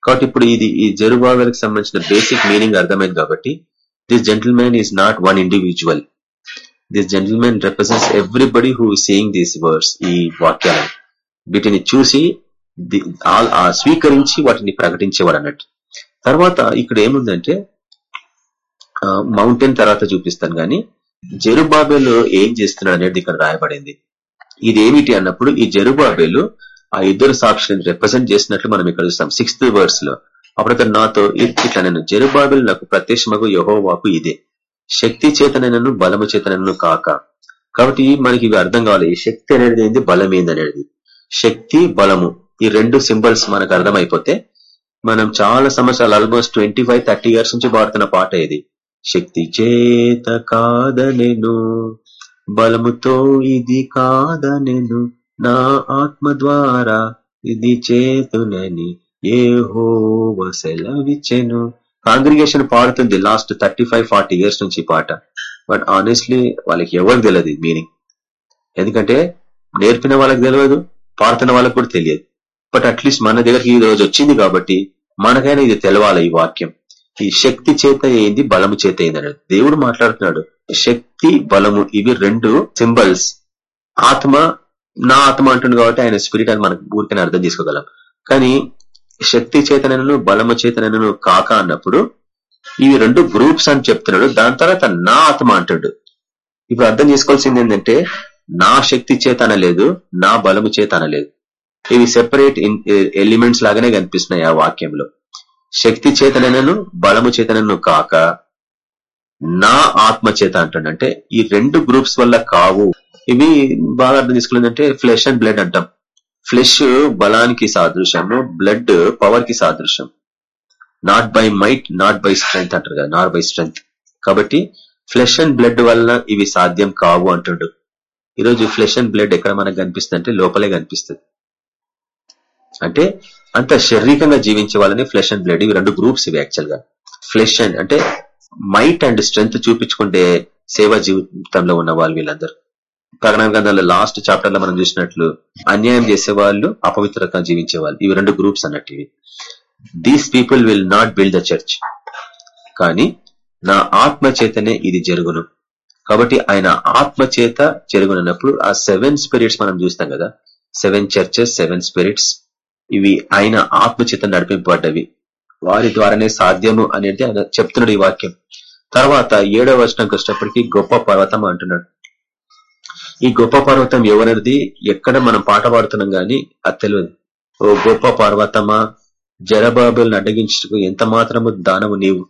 కాబట్టి ఇప్పుడు ఇది ఈ జరుబాబులకు సంబంధించిన బేసిక్ మీనింగ్ అర్థమైంది కాబట్టి this gentlemen is not one individual this gentlemen represents everybody who seeing these words ఈ వాక్యాలను. వీటిని చూసి స్వీకరించి వాటిని ప్రకటించేవాడు అన్నట్టు. తర్వాత ఇక్కడ ఏముందంటే మౌంటైన్ తర్వాత చూపిస్తాను గాని జెరుబాబెల్ ఏం చేస్తున్నాడు అనేది ఇక్కడ రాయబడింది. ఇదేమిటి అన్నప్పుడు ఈ జరుబాబేలు ఆ ఇద్దరు సాక్షులను రిప్రజెంట్ చేసినట్లు మనం ఇక్కడ చూస్తాం. సిక్స్త్ వర్డ్స్లో. అప్పుడు అతను నాతో ఇట్లా నేను జరుబాబేలు నాకు ప్రత్యక్షమగు యహోవాకు ఇదే. శక్తి చేతనైనను బలము చేతనను కాక. కాబట్టి మనకి ఇవి అర్థం కావాలి. శక్తి అనేది ఏంది? బలం ఏంది అనేది. శక్తి బలము ఈ రెండు సింబల్స్ మనకు అర్థమైపోతే మనం చాలా సంవత్సరాలు almost twenty five thirty years నుంచి పాడుతున్న పాట ఇది శక్తి చేత కాదనెను. బలముతో ఇది కాదనెను నా ఆత్మ ద్వారా ఇది చేతునని ఏ సెలవిచ్చెను. కాంగ్రిగేషన్ పాడుతుంది last thirty five forty years నుంచి పాట. బట్ ఆనెస్ట్లీ వాళ్ళకి ఎవరికి తెలియదు మీనింగ్ ఎందుకంటే నేర్పిన వాళ్ళకి తెలియదు పాడుతున్న వాళ్ళకి కూడా తెలియదు. బట్ అట్లీస్ట్ మన దగ్గరికి ఈ రోజు వచ్చింది కాబట్టి మనకైనా ఇది తెలవాలి ఈ వాక్యం. ఈ శక్తి చేత ఏంది బలము చేత ఏంది దేవుడు మాట్లాడుతున్నాడు. శక్తి బలము ఇవి రెండు సింబల్స్. ఆత్మ నా ఆత్మ అంటుంది కాబట్టి ఆయన స్పిరిట్ అని మనకు ఊరికనే అర్థం చేసుకోగలం. కానీ శక్తి చేతనను బలము చేతనను కాక అన్నప్పుడు ఇవి రెండు గ్రూప్స్ అని చెప్తున్నాడు. దాని తర్వాత నా ఆత్మ అంటాడు. ఇప్పుడు అర్థం చేసుకోవాల్సింది ఏంటంటే నా శక్తి చేత అనలేదు నా బలము చేత అనలేదు. ఇవి సెపరేట్ ఎలిమెంట్స్ eh, లాగానే కనిపిస్తున్నాయి ఆ వాక్యంలో. శక్తి చేతనను బలము చేతనను కాక నా ఆత్మ చేత అంటాడు. అంటే ఈ రెండు గ్రూప్స్ వల్ల కావు. ఇవి బాగా అర్థం తీసుకున్నదంటే ఫ్లెష్ అండ్ బ్లడ్ అంటాం. ఫ్లెష్ బలానికి సాదృశ్యము బ్లడ్ పవర్కి సాదృశ్యం. Not by might not by strength అంటారు కదా నాట్ బై స్ట్రెంగ్త్ కాబట్టి ఫ్లెష్ అండ్ బ్లడ్ వలన ఇవి సాధ్యం కావు అంటాడు. ఈరోజు ఫ్లెష్ అండ్ బ్లడ్ ఎక్కడ మనకు కనిపిస్తుంది అంటే లోపలే కనిపిస్తుంది. అంటే అంత శారీరకంగా జీవించే వాళ్ళని ఫ్లెష్ అండ్ బ్లడ్ ఇవి రెండు గ్రూప్స్ ఇవి యాక్చువల్గా. ఫ్లెష్ అండ్ అంటే మైట్ అండ్ స్ట్రెంగ్త్ చూపించుకుంటే సేవా జీవితంలో ఉన్న వాళ్ళు వీళ్ళందరూ. ప్రకటన గ్రంథంలో లాస్ట్ చాప్టర్లో మనం చూసినట్లు అన్యాయం చేసే వాళ్ళు అపవిత్రత జీవించే వాళ్ళు ఇవి రెండు గ్రూప్స్ అన్నట్టు ఇవి. These people will not build the church కానీ నా ఆత్మ చేతనే ఇది జరుగును. కాబట్టి ఆయన ఆత్మ చేత జరుగునప్పుడు ఆ సెవెన్ స్పిరిట్స్ మనం చూస్తాం కదా. Seven churches seven spirits. ఇవి ఆయన ఆత్మ చేత నడిపింపబడ్డవి. వారి ద్వారానే సాధ్యము అనేది ఆయన చెప్తున్నాడు ఈ వాక్యం. తర్వాత ఏడవ వచనంకి వచ్చినప్పటికీ గొప్ప పర్వతం అంటున్నాడు. ఈ గొప్ప పర్వతం ఎవరిది? ఎక్కడ మనం పాట పాడుతున్నాం గాని అది తెలియదు ఓ గొప్ప పర్వతమా? జరబాబులను అడ్డగించుటకు ఎంత మాత్రము దానము నీవు?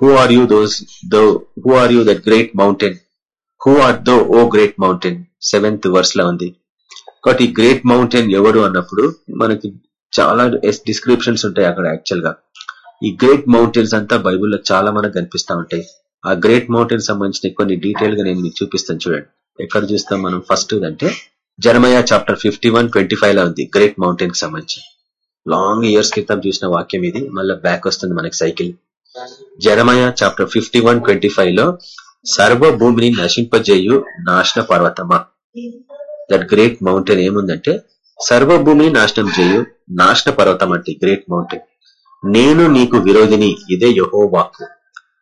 Who are you those though who are you that great mountain who are though O great mountain seventh వర్స్లో ఉంది. కాబట్టి ఈ గ్రేట్ మౌంటైన్ ఎవడు అన్నప్పుడు మనకి చాలా డిస్క్రిప్షన్స్ ఉంటాయి అక్కడ యాక్చువల్గా. ఈ గ్రేట్ మౌంటైన్స్ అంతా బైబుల్లో చాలా మనకు కనిపిస్తా ఉంటాయి. ఆ గ్రేట్ మౌంటైన్ సంబంధించిన కొన్ని డీటెయిల్గా నేను మీకు చూపిస్తాను చూడండి. ఎక్కడ చూస్తాం మనం? ఫస్ట్ అంటే Jeremiah chapter fifty one twenty ఫైవ్లో ఉంది. గ్రేట్ మౌంటైన్కి సంబంధించి. లాంగ్ ఇయర్స్ క్రితం చూసిన వాక్యం ఇది. మళ్ళీ బ్యాక్ వస్తుంది మనకి cycle Jeremiah chapter fifty one twenty ఫైవ్లో సర్వ భూమిని నశింపజేయు నాశన పర్వతమా? దట్ గ్రేట్ మౌంటైన్ ఏముందంటే సర్వభూమిని నాశనం చేయు నాశన పర్వతం అంటే గ్రేట్ మౌంటైన్. నేను నీకు విరోధిని ఇదే యహో వాక్కు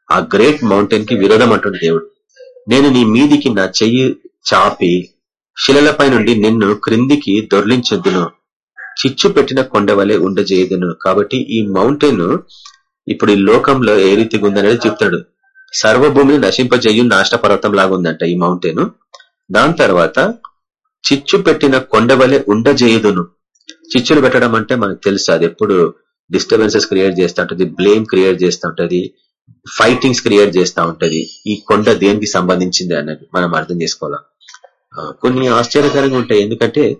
ఆ గ్రేట్ మౌంటైన్కి విరోధం అంటుంది దేవుడు. నేను నీ మీదికి నా చెయ్యి చాపి శిలలపై నుండి నిన్ను క్రిందికి దొర్లించొద్దును చిచ్చు పెట్టిన కొండ వలె ఉండజేయదును. కాబట్టి ఈ మౌంటైన్ ఇప్పుడు ఈ లోకంలో ఏ రీతిగా ఉందనేది చెప్తాడు. సర్వభూమిని నశింపజేయు నాశన పర్వతం లాగా ఉందంట ఈ మౌంటైన్. దాని తర్వాత చిచ్చు పెట్టిన కొండ ఉండజేయుదును. చిచ్చులు పెట్టడం అంటే మనకు తెలుసు అది ఎప్పుడు డిస్టర్బెన్సెస్ క్రియేట్ చేస్తూ ఉంటది బ్లేమ్ క్రియేట్ చేస్తూ ఉంటది ఫైటింగ్స్ క్రియేట్ చేస్తూ ఉంటది. ఈ కొండ దేనికి సంబంధించింది అన్నది మనం అర్థం చేసుకోవాలా? కొన్ని ఆశ్చర్యకరంగా ఉంటాయి. ఎందుకంటే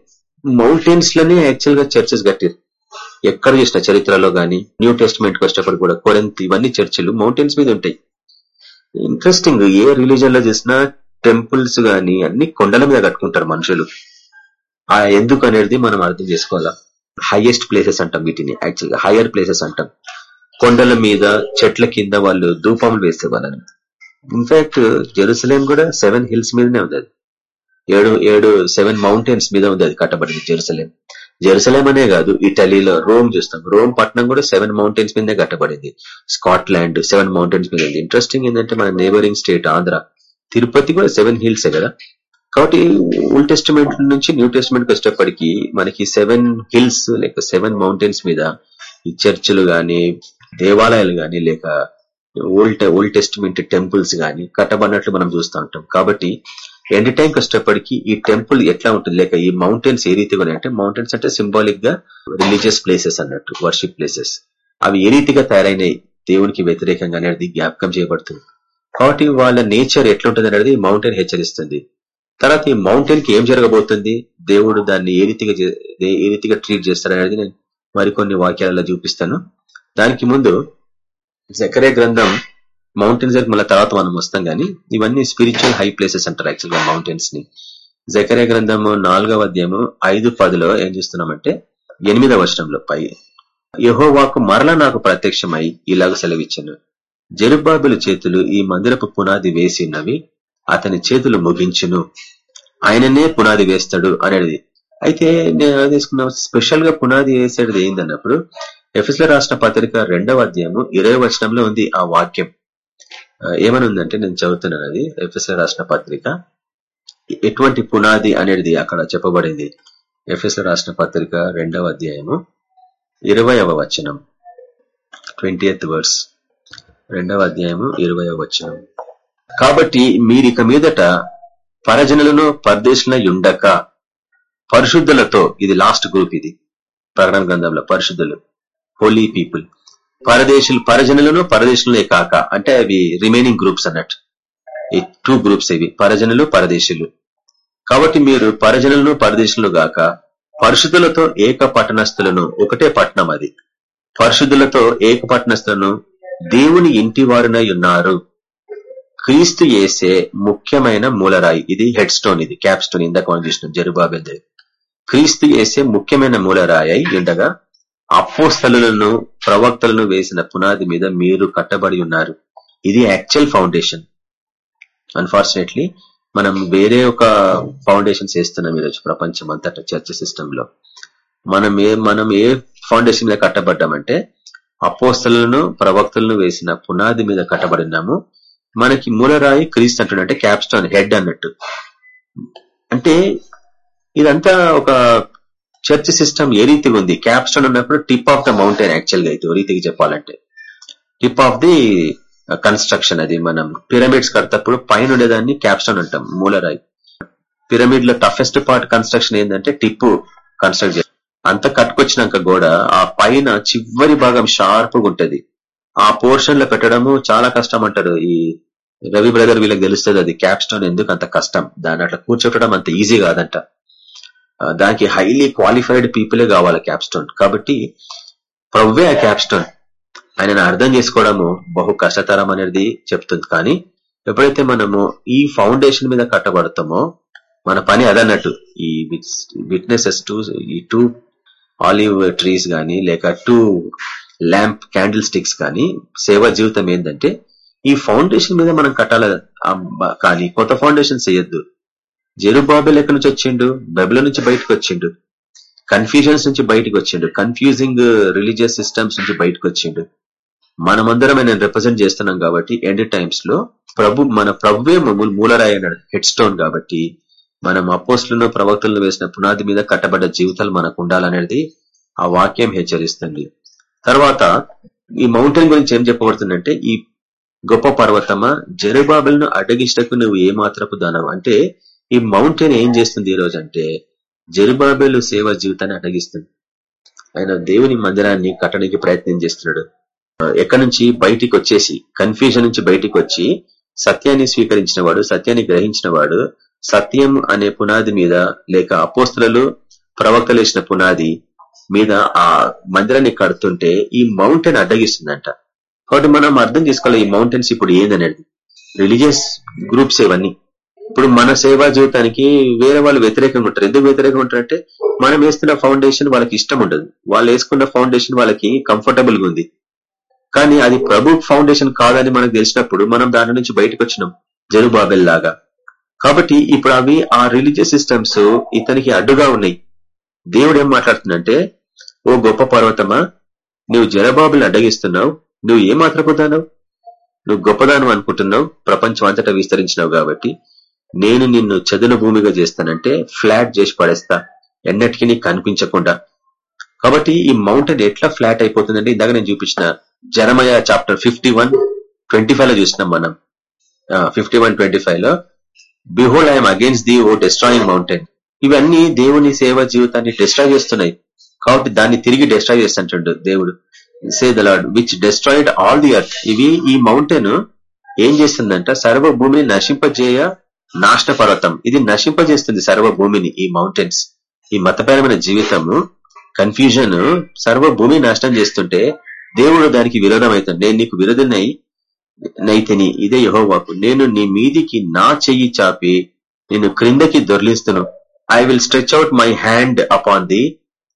మౌంటైన్స్లోనే యాక్చువల్గా చర్చెస్ కట్టారు ఎక్కడ చూసిన చరిత్రలో గానీ న్యూ టెస్ట్మెంట్కి వచ్చేటప్పుడు కూడా కొరంత్ ఇవన్నీ చర్చిలు మౌంటైన్స్ మీద ఉంటాయి. ఇంట్రెస్టింగ్ ఏ రిలీజన్లో చూసినా టెంపుల్స్ గాని అన్ని కొండల మీద కట్టుకుంటారు మనుషులు. ఆ ఎందుకు అనేది మనం అర్థం చేసుకోవాలా? హైయెస్ట్ ప్లేసెస్ అంటాం వీటిని యాక్చువల్ హయ్యర్ ప్లేసెస్ అంటాం. కొండల మీద చెట్ల కింద వాళ్ళు ధూపములు వేసే వాళ్ళని. ఇన్ఫాక్ట్ జెరూసలేం కూడా సెవెన్ హిల్స్ మీదనే ఉంది అది. ఏడు ఏడు సెవెన్ మౌంటైన్స్ మీద ఉంది అది కట్టబడింది జెరూసలేం జెరూసలేం అనే కాదు ఇటలీలో రోమ్ చూస్తాం. రోమ్ పట్టణం కూడా సెవెన్ మౌంటైన్స్ మీదే కట్టబడింది. స్కాట్లాండ్ సెవెన్ మౌంటైన్స్ మీద ఇంట్రెస్టింగ్ ఏంటంటే మన నేబరింగ్ స్టేట్ ఆంధ్ర తిరుపతి కూడా సెవెన్ హిల్సే కదా? కాబట్టి ఓల్డ్ టెస్టిమెంట్ నుంచి న్యూ టెస్టిమెంట్ వచ్చేటప్పటికి మనకి సెవెన్ హిల్స్ లేక సెవెన్ మౌంటైన్స్ మీద ఈ చర్చిలు గాని దేవాలయాలు గాని లేక ఓల్డ్ ఓల్డ్ టెస్టిమెంట్ టెంపుల్స్ గాని కట్టబడినట్లు మనం చూస్తూ ఉంటాం. కాబట్టి ఎండ్ టైంకి వచ్చేటప్పటికి ఈ టెంపుల్ ఎట్లా ఉంటుంది? లేక ఈ మౌంటైన్స్ ఏ రీతిగా ఉన్నాయంటే మౌంటైన్స్ అంటే సింబాలిక్గా రిలీజియస్ ప్లేసెస్ అన్నట్టు వర్షిప్ ప్లేసెస్. అవి ఏ రీతిగా తయారైనాయి? దేవునికి వ్యతిరేకంగా అనేది జ్ఞాపకం చేయబడుతుంది. కాబట్టి వాళ్ళ నేచర్ ఎట్లుంటుంది అనేది మౌంటైన్ హెచ్చరిస్తుంది. తర్వాత ఈ మౌంటైన్కి ఏం జరగబోతుంది? దేవుడు దాన్ని ఏ రీతిగా ఏ రీతిగా ట్రీట్ చేస్తారనేది నేను మరికొన్ని వాక్యాలలో చూపిస్తాను. దానికి ముందు జకరే గ్రంథం మౌంటైన్స్ దగ్గర మళ్ళీ తర్వాత మనం వస్తాం గానీ ఇవన్నీ స్పిరిచువల్ హై ప్లేసెస్ అంటారు యాక్చువల్గా మౌంటైన్స్ని జకరే గ్రంథము నాలుగవ అధ్యాయము ఐదు పదిలో ఏం చూస్తున్నామంటే ఎనిమిదవ వర్షంలో పై యహోవాకు మరల నాకు ప్రత్యక్షమై ఇలాగ సెలవిచ్చాను. జరుబాబుల చేతులు ఈ మందిరపు పునాది వేసి అతని చేతులు ముగించును. ఆయననే పునాది వేస్తాడు అనేది అయితే నేను తీసుకున్న స్పెషల్గా పునాది వేసేది ఏందన్నప్పుడు ఎఫ్ఎస్ల రాష్ట్ర పత్రిక రెండవ అధ్యాయము ఇరవై వచనంలో ఉంది ఆ వాక్యం. ఏమని ఉందంటే నేను చదువుతున్నాను అది ఎఫ్ఎస్ల రాష్ట్ర పత్రిక. ఎటువంటి పునాది అనేది అక్కడ చెప్పబడింది. ఎఫ్ఎస్ల రాష్ట్ర పత్రిక రెండవ అధ్యాయము ఇరవయవ వచనం ట్వంటీ వర్స్. రెండవ అధ్యాయము ఇరవై వచనం. కాబట్టి మీరిక మీదట పరజనులను పరదేశుల ఉండక పరిశుద్ధులతో ఇది లాస్ట్ గ్రూప్ ఇది ప్రకటన గ్రంథంలో పరిశుద్ధులు హోలీ పీపుల్ పరదేశులు పరజనులను పరదేశులే కాక అంటే అవి రిమైనింగ్ గ్రూప్స్ అన్నట్టు. ఈ టూ గ్రూప్స్ ఇవి పరజనులు పరదేశులు. కాబట్టి మీరు పరజనులను పరదేశంలో గాక పరిశుద్ధులతో ఏక పట్టణస్థులను ఒకటే పట్టణం అది. పరిశుద్ధులతో ఏక పట్టణస్థులను దేవుని ఇంటి వారునై ఉన్నారు క్రీస్తు చేసే ముఖ్యమైన మూలరాయి. ఇది హెడ్ స్టోన్ ఇది క్యాప్ స్టోన్ ఇందాక మనం చూసినాం జరుబాబెద్ క్రీస్తు చేసే ముఖ్యమైన మూలరాయి అయి ఉండగా అపోస్తలులను ప్రవక్తలను వేసిన పునాది మీద మీరు కట్టబడి ఉన్నారు. ఇది యాక్చువల్ ఫౌండేషన్. అన్ఫార్చునేట్లీ మనం వేరే ఒక ఫౌండేషన్స్ వేస్తున్నాం ఈరోజు ప్రపంచం అంతటా చర్చ సిస్టమ్లో మనం ఏ మనం ఏ ఫౌండేషన్ మీద కట్టబడ్డామంటే అపోస్తలను ప్రవక్తలను వేసిన పునాది మీద కట్టబడినాము. మనకి మూలరాయి క్రీస్తు అంటున్నాడు అంటే హెడ్ అన్నట్టు. అంటే ఇదంతా ఒక చర్చ్ సిస్టమ్ ఏ రీతిగా ఉంది? క్యాప్స్టాన్ ఉన్నప్పుడు టిప్ ఆఫ్ ద మౌంటైన్ యాక్చువల్గా అయితే రీతికి చెప్పాలంటే. టిప్ ఆఫ్ ది కన్స్ట్రక్షన్ అది మనం పిరమిడ్స్ కడతప్పుడు పైన ఉండేదాన్ని క్యాప్స్టాన్ అంటాం మూలరాయి. పిరమిడ్లో టఫెస్ట్ పార్ట్ కన్స్ట్రక్షన్ ఏంటంటే టిప్పు కన్స్ట్రక్ట్ అంత కట్టుకొచ్చినాక కూడా ఆ పైన చివరి భాగం షార్ప్గా ఉంటుంది ఉంటది. ఆ పోర్షన్లో పెట్టడము చాలా కష్టం అంటారు. ఈ రవి బ్రదర్ వీళ్ళకి తెలుస్తుంది అది. క్యాప్స్టోన్ ఎందుకు అంత కష్టం? దాన్ని అట్లా కూర్చోటడం అంత ఈజీ కాదంట. దానికి హైలీ క్వాలిఫైడ్ పీపులే కావాలి క్యాప్స్టోన్ కాబట్టి ప్రవ్వే ఆ క్యాప్స్టోన్ ఆయనను అర్థం చేసుకోవడము బహు కష్టతరం అనేది చెప్తుంది. కానీ ఎప్పుడైతే మనము ఈ ఫౌండేషన్ మీద కట్టబడతామో మన పని అదన్నట్టు. ఈ విట్నెసెస్ టూ ఈ టూ ఆలివ్ ట్రీస్ గాని లేక టూ ల్యాంప్ క్యాండిల్ స్టిక్స్ కానీ సేవా జీవితం ఏంటంటే ఈ ఫౌండేషన్ మీద మనం కట్టాల? కానీ కొత్త ఫౌండేషన్ చేయొద్దు. జెరుబాబెల్ ఎక్కడి నుంచి వచ్చిండు? బైబిల్ నుంచి బయటకు వచ్చిండు. కన్ఫ్యూజన్స్ నుంచి బయటకు వచ్చిండు. కన్ఫ్యూజింగ్ రిలీజియస్ సిస్టమ్స్ నుంచి బయటకు వచ్చిండు. మనమందరం ఆయన రిప్రజెంట్ చేస్తున్నాం కాబట్టి ఎండ్ టైమ్స్లో ప్రభు మన ప్రభువే మూలరాయన హెడ్ స్టోన్ కాబట్టి మనం అపోస్టులను ప్రవక్తలను వేసిన పునాది మీద కట్టబడ్డ జీవితాలు మనకు ఉండాలనేది ఆ వాక్యం హెచ్చరిస్తుంది. తర్వాత ఈ మౌంటైన్ గురించి ఏం చెప్పబడుతుందంటే ఈ గొప్ప పర్వతమా జరుబాబులను అడ్డగిష్టకు నువ్వు ఏ మాత్రపు దానవు. అంటే ఈ మౌంటైన్ ఏం చేస్తుంది ఈ రోజు అంటే జెరుబాబెలు సేవ జీవితాన్ని అడ్డగిస్తుంది. ఆయన దేవుని మందిరాన్ని కట్టడానికి ప్రయత్నం చేస్తున్నాడు. ఎక్కడి నుంచి? బయటికి వచ్చేసి కన్ఫ్యూజన్ నుంచి బయటికి వచ్చి సత్యాన్ని స్వీకరించిన వాడు సత్యాన్ని గ్రహించిన వాడు సత్యం అనే పునాది మీద లేక అపోస్తలు ప్రవక్తలు వేసిన పునాది మీద ఆ మందిరాన్ని కడుతుంటే ఈ మౌంటైన్ అడ్డగిస్తుందంట. కాబట్టి మనం అర్థం చేసుకోవాలి ఈ మౌంటైన్స్ ఇప్పుడు ఏందనేది. రిలీజియస్ గ్రూప్స్ ఇవన్నీ. ఇప్పుడు మన సేవా జీవితానికి వేరే వాళ్ళు వ్యతిరేకంగా ఉంటారు. ఎందుకు వ్యతిరేకంగా ఉంటారంటే మనం వేస్తున్న ఫౌండేషన్ వాళ్ళకి ఇష్టం ఉండదు. వాళ్ళు వేసుకున్న ఫౌండేషన్ వాళ్ళకి కంఫర్టబుల్గా ఉంది. కానీ అది ప్రభు ఫౌండేషన్ కాదని మనకు తెలిసినప్పుడు మనం దాని నుంచి బయటకు వచ్చినాం. జరుబాబెల్ లాగా. కాబట్టి ఇప్పుడు అవి ఆ రిలీజియస్ సిస్టమ్స్ ఇతనికి అడ్డుగా ఉన్నాయి. దేవుడు ఏం మాట్లాడుతుందంటే ఓ గొప్ప పర్వతమా నువ్వు జరబాబుని అడ్డగిస్తున్నావు నువ్వు ఏ దానవు నువ్వు గొప్పదానం అనుకుంటున్నావు ప్రపంచం అంతటా విస్తరించినావు కాబట్టి నేను నిన్ను చదును భూమిగా చేస్తానంటే ఫ్లాట్ చేసి పడేస్తా ఎన్నటికీ నీకు కనిపించకుండా. కాబట్టి ఈ మౌంటైన్ ఎట్లా ఫ్లాట్ అయిపోతుందంటే ఇందాక నేను చూపించిన Jeremiah chapter fifty one twenty ఫైవ్లో చూసినాం మనం. ఫిఫ్టీ వన్ ట్వంటీ ఫైవ్లో behold I'm against the O destroying mountain ఇవన్నీ దేవుని సేవ జీవితాన్ని డిస్ట్రాయ్ చేస్తున్నాయి. కాబట్టి దాన్ని తిరిగి డిస్ట్రాయ్ చేస్తుంటాడు దేవుడు. Say the Lord which destroyed all the earth ఇవి ఈ మౌంటైన్ ఏం చేస్తుందంట? సర్వభూమిని నశింపజేయ నాశన పర్వతం ఇది నశింపజేస్తుంది సర్వభూమిని ఈ మౌంటైన్స్ ఈ మతపరమైన జీవితము కన్ఫ్యూజన్ సర్వభూమి నాశనం చేస్తుంటే దేవుడు దానికి విరోధం అవుతాడు నేను నీకు విరోధనై నైతిని ఇదే యహోవాకు. నేను నీ మీదికి నా చెయ్యి చాపి నేను క్రిందకి దొరిలిస్తును. I will stretch out my hand upon the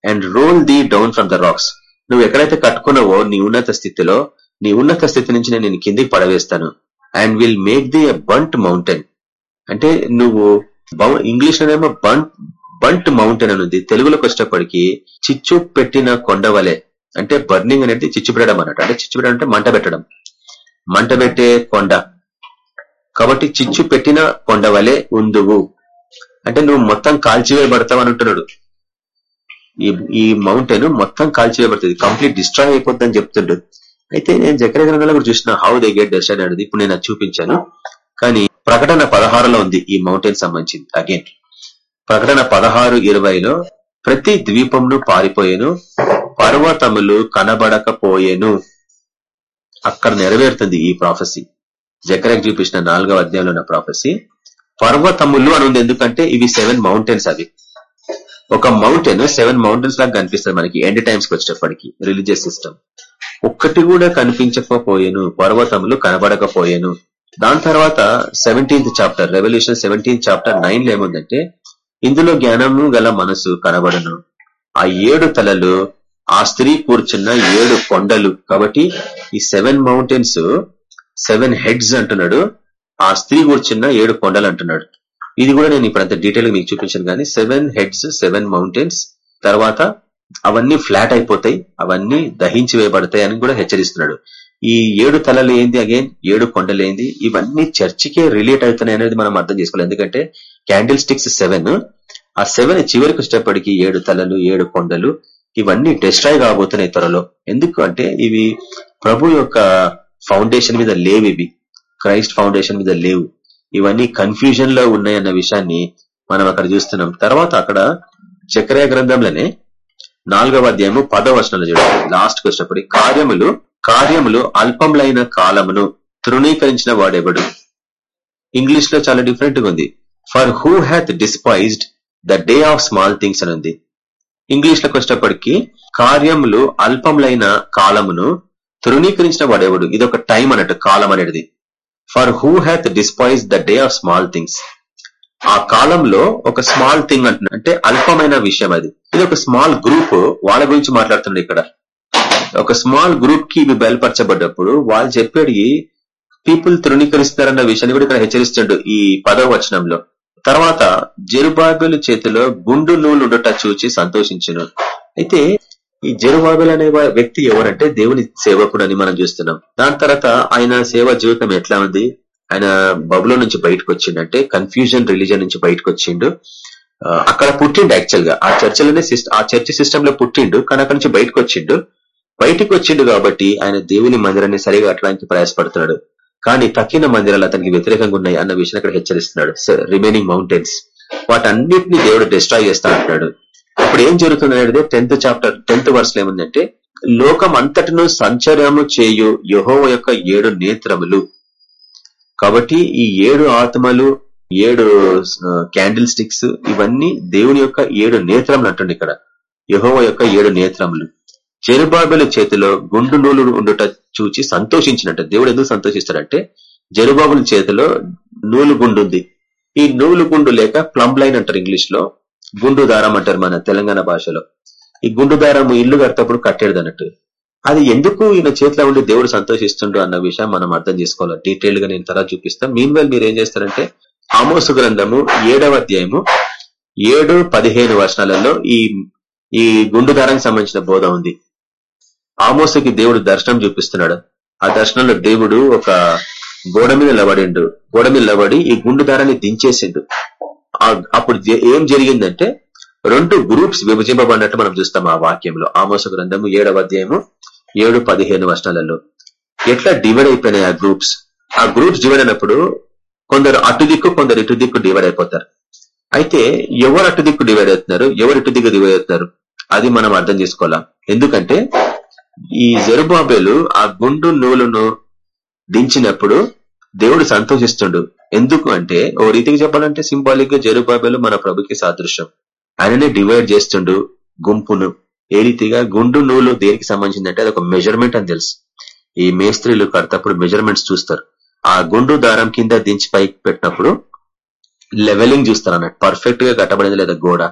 and roll the down from the rocks నువ్వు ఎక్కడైతే కట్టుకున్నావో నీ ఉన్నత స్థితిలో నీ ఉన్నత స్థితి నుంచి నేను కిందికి పడవేస్తాను and will make the burnt mountain అంటే నువ్వు ఇంగ్లీష్ లోనేమో బంట్ బంట్ మౌంటైన్ అని ఉంది. తెలుగులోకి వచ్చేటప్పటికి చిచ్చు పెట్టిన కొండవలే అంటే బర్నింగ్ అనేది చిచ్చు పెట్టడం అన్నట్టు. అంటే చిచ్చు పెట్టడం అంటే మంట పెట్టడం. మంట పెట్టే కొండ. కాబట్టి చిచ్చు పెట్టిన కొండ వలె ఉందువు అంటే నువ్వు మొత్తం కాల్చివేయబడతావు అని అంటున్నాడు. ఈ ఈ మౌంటైన్ మొత్తం కాల్చివేయబడుతుంది కంప్లీట్ డిస్ట్రాయ్ అయిపోద్ది అని చెప్తుండు. అయితే నేను జకర గ్రంథంలో కూడా చూసిన హౌ దే గెట్ డెస్టైడ్ అనేది ఇప్పుడు నేను చూపించాను. కానీ ప్రకటన పదహారులో ఉంది ఈ మౌంటైన్ సంబంధించింది. అగైన్ ప్రకటన పదహారు ఇరవైలో ప్రతి ద్వీపంను పారిపోయేను పర్వతములు కనబడకపోయేను. అక్కడ నెరవేరుతుంది ఈ ప్రాఫెసీ జకరకు చూపించిన నాలుగవ అధ్యాయంలో ఉన్న ప్రాఫెసీ పర్వతములు అని ఉంది. ఎందుకంటే ఇవి సెవెన్ మౌంటైన్స్ అవి. ఒక మౌంటైన్ సెవెన్ మౌంటైన్స్ లాగా కనిపిస్తుంది మనకి. ఎండ్ టైమ్స్కి వచ్చేటప్పటికి రిలీజియస్ సిస్టమ్ ఒక్కటి కూడా కనిపించకపోయేను. పర్వతములు కనబడకపోయేను. దాని తర్వాత seventeenth chapter revelation seventeenth chapter నైన్లో ఏముందంటే ఇందులో జ్ఞానము గల మనసు కనబడను. ఆ ఏడు తలలు ఆ స్త్రీ కూర్చున్న ఏడు కొండలు. కాబట్టి ఈ సెవెన్ మౌంటైన్స్ సెవెన్ హెడ్స్ అంటున్నాడు. ఆ స్త్రీ కూర్చున్న ఏడు కొండలు అంటున్నాడు. ఇది కూడా నేను ఇప్పుడు అంత డీటెయిల్ మీకు చూపించాను కానీ సెవెన్ హెడ్స్ సెవెన్ మౌంటైన్స్ తర్వాత అవన్నీ ఫ్లాట్ అయిపోతాయి అవన్నీ దహించి వేయబడతాయి అని కూడా హెచ్చరిస్తున్నాడు. ఈ ఏడు తలలు ఏంది అగైన్ ఏడు కొండలు ఏంది? ఇవన్నీ చర్చికే రిలేట్ అవుతున్నాయి అనేది మనం అర్థం చేసుకోవాలి. ఎందుకంటే క్యాండిల్ స్టిక్స్ సెవెన్. ఆ సెవెన్ చివరికి వచ్చేటప్పటికి ఏడు తలలు ఏడు కొండలు ఇవన్నీ డిస్ట్రాయ్ కాబోతున్నాయి త్వరలో. ఎందుకు అంటే ఇవి ప్రభు యొక్క ఫౌండేషన్ మీద లేవు ఇవి. క్రైస్ట్ ఫౌండేషన్ మీద లేవు. ఇవన్నీ కన్ఫ్యూజన్లో ఉన్నాయన్న విషయాన్ని మనం అక్కడ చూస్తున్నాం. తర్వాత అక్కడ చక్రయ గ్రంథంలోనే నాలుగవ అధ్యాయము పదవ వచనంలో చూడండి. లాస్ట్ వచ్చినప్పుడు కార్యములు కార్యములు అల్పములైన కాలమును తృణీకరించిన వాడెవడు? ఇంగ్లీష్లో చాలా డిఫరెంట్గా ఉంది. For who hath despised the day of small things అని ఉంది. ఇంగ్లీష్లో వచ్చేటప్పటికి కార్యములు అల్పములైన కాలమును తృణీకరించిన వాడేవాడు ఇది ఒక టైం అన్నట్టు కాలం అనేది. For who hath despised the day of small things ఆ కాలంలో ఒక స్మాల్ థింగ్ అంటున్నా అంటే అల్పమైన విషయం అది. ఇది ఒక స్మాల్ గ్రూప్ వాళ్ళ గురించి మాట్లాడుతుంది ఇక్కడ. ఒక స్మాల్ గ్రూప్కి ఇవి బయలుపరచబడ్డప్పుడు వాళ్ళు చెప్పేది పీపుల్ తృణీకరిస్తారన్న విషయాన్ని కూడా ఇక్కడ హెచ్చరిస్తాడు ఈ పదవ వచనంలో. తర్వాత జెరుబాబెలు చేతిలో గుండు నూలు ఉండటం చూచి సంతోషించను. అయితే ఈ జెరుబాబెల్ అనే వ్యక్తి ఎవరంటే దేవుని సేవకుడు అని మనం చూస్తున్నాం. దాని తర్వాత ఆయన సేవ జీవితం ఎట్లా ఉంది? ఆయన బబులో నుంచి బయటకు వచ్చిండంటే కన్ఫ్యూజన్ రిలీజన్ నుంచి బయటకు వచ్చిండు అక్కడ పుట్టిండు యాక్చువల్గా. ఆ చర్చలోనే ఆ చర్చ్ సిస్టమ్లో పుట్టిండు కానీ అక్కడ నుంచి బయటకు వచ్చిండు బయటకు వచ్చిండు కాబట్టి ఆయన దేవుని మందిరాన్ని సరిగా అట్లాంటి ప్రయాసపడుతున్నాడు. కానీ తక్కిన మందిరాలు అతనికి వ్యతిరేకంగా ఉన్నాయి అన్న విషయం అక్కడ హెచ్చరిస్తున్నాడు. రిమైనింగ్ మౌంటైన్స్ వాటన్నిటిని దేవుడు డిస్ట్రాయ్ చేస్తా అంటున్నాడు. అప్పుడు ఏం జరుగుతుంది అనేది టెన్త్ చాప్టర్ టెన్త్ వర్స్ ఏముందంటే లోకం అంతటిను సంచరము చేయు యహోవ యొక్క ఏడు నేత్రములు. కాబట్టి ఈ ఏడు ఆత్మలు ఏడు క్యాండిల్ స్టిక్స్ ఇవన్నీ దేవుని యొక్క ఏడు నేత్రములు అంటుంది ఇక్కడ. యహోవ యొక్క ఏడు నేత్రములు. జరుబాబెలు చేతిలో గుండు నూలు ఉండుట చూచి సంతోషించినట్టు. దేవుడు ఎందుకు సంతోషిస్తాడంటే జరుబాబుల చేతిలో నూలు గుండు ఉంది ఈ నూలు గుండు లేక ప్లంబ్ లైన్ అంటారు ఇంగ్లీష్లో గుండు దారం అంటారు మన తెలంగాణ భాషలో. ఈ గుండు దారం ఇల్లు కడతప్పుడు కట్టేది అన్నట్టు అది ఎందుకు ఈయన చేతిలో ఉండి దేవుడు సంతోషిస్తుండో అన్న విషయం మనం అర్థం చేసుకోవాలి? డీటెయిల్గా నేను తర్వాత చూపిస్తాను మీన్ వెల్ మీరు ఏం చేస్తారంటే ఆమోసు గ్రంథము ఏడవ అధ్యాయము ఏడు పదిహేను వర్షాలలో ఈ ఈ గుండు దారానికి సంబంధించిన బోధ ఉంది. ఆమోసకి దేవుడు దర్శనం చూపిస్తున్నాడు. ఆ దర్శనంలో దేవుడు ఒక గోడ మీద నిలబడిండు. గోడ మీద నిలబడి ఈ గుండు దారాన్ని దించేసిండు. అప్పుడు ఏం జరిగిందంటే రెండు గ్రూప్స్ విభజింపబడినట్టు మనం చూస్తాం ఆ వాక్యంలో. ఆమోస గ్రంథము ఏడవ అధ్యాయము ఏడు పదిహేను వర్షాలలో ఎట్లా డివైడ్ అయిపోయినాయి ఆ గ్రూప్స్? ఆ గ్రూప్స్ డివైడ్ అయినప్పుడు కొందరు అటు దిక్కు కొందరు ఇటు దిక్కు డివైడ్ అయిపోతారు. అయితే ఎవరు అటు దిక్కు డివైడ్ అవుతున్నారు? ఎవరు ఇటు దిక్కు డివైడ్ అవుతున్నారు? అది మనం అర్థం చేసుకోవాలా? ఎందుకంటే ఈ జరుబాబేలు ఆ గుండు నూలును దించినప్పుడు దేవుడు సంతోషిస్తుండు. ఎందుకు అంటే ఓ రీతికి చెప్పాలంటే సింబాలిక్గా జరుబాబేలు మన ప్రభుకి సాదృశ్యం. ఆయననే డివైడ్ చేస్తుండు గుంపును. ఏ రీతిగా గుండు నూలు దేనికి సంబంధించిందంటే అది ఒక మెజర్మెంట్ అని తెలుసు. ఈ మేస్త్రీలు కడతప్పుడు మెజర్మెంట్స్ చూస్తారు. ఆ గుండు దారం కింద దించి పైకి పెట్టినప్పుడు లెవెలింగ్ చూస్తారు అన్నట్టు. పర్ఫెక్ట్గా కట్టబడింది లేదా గోడ.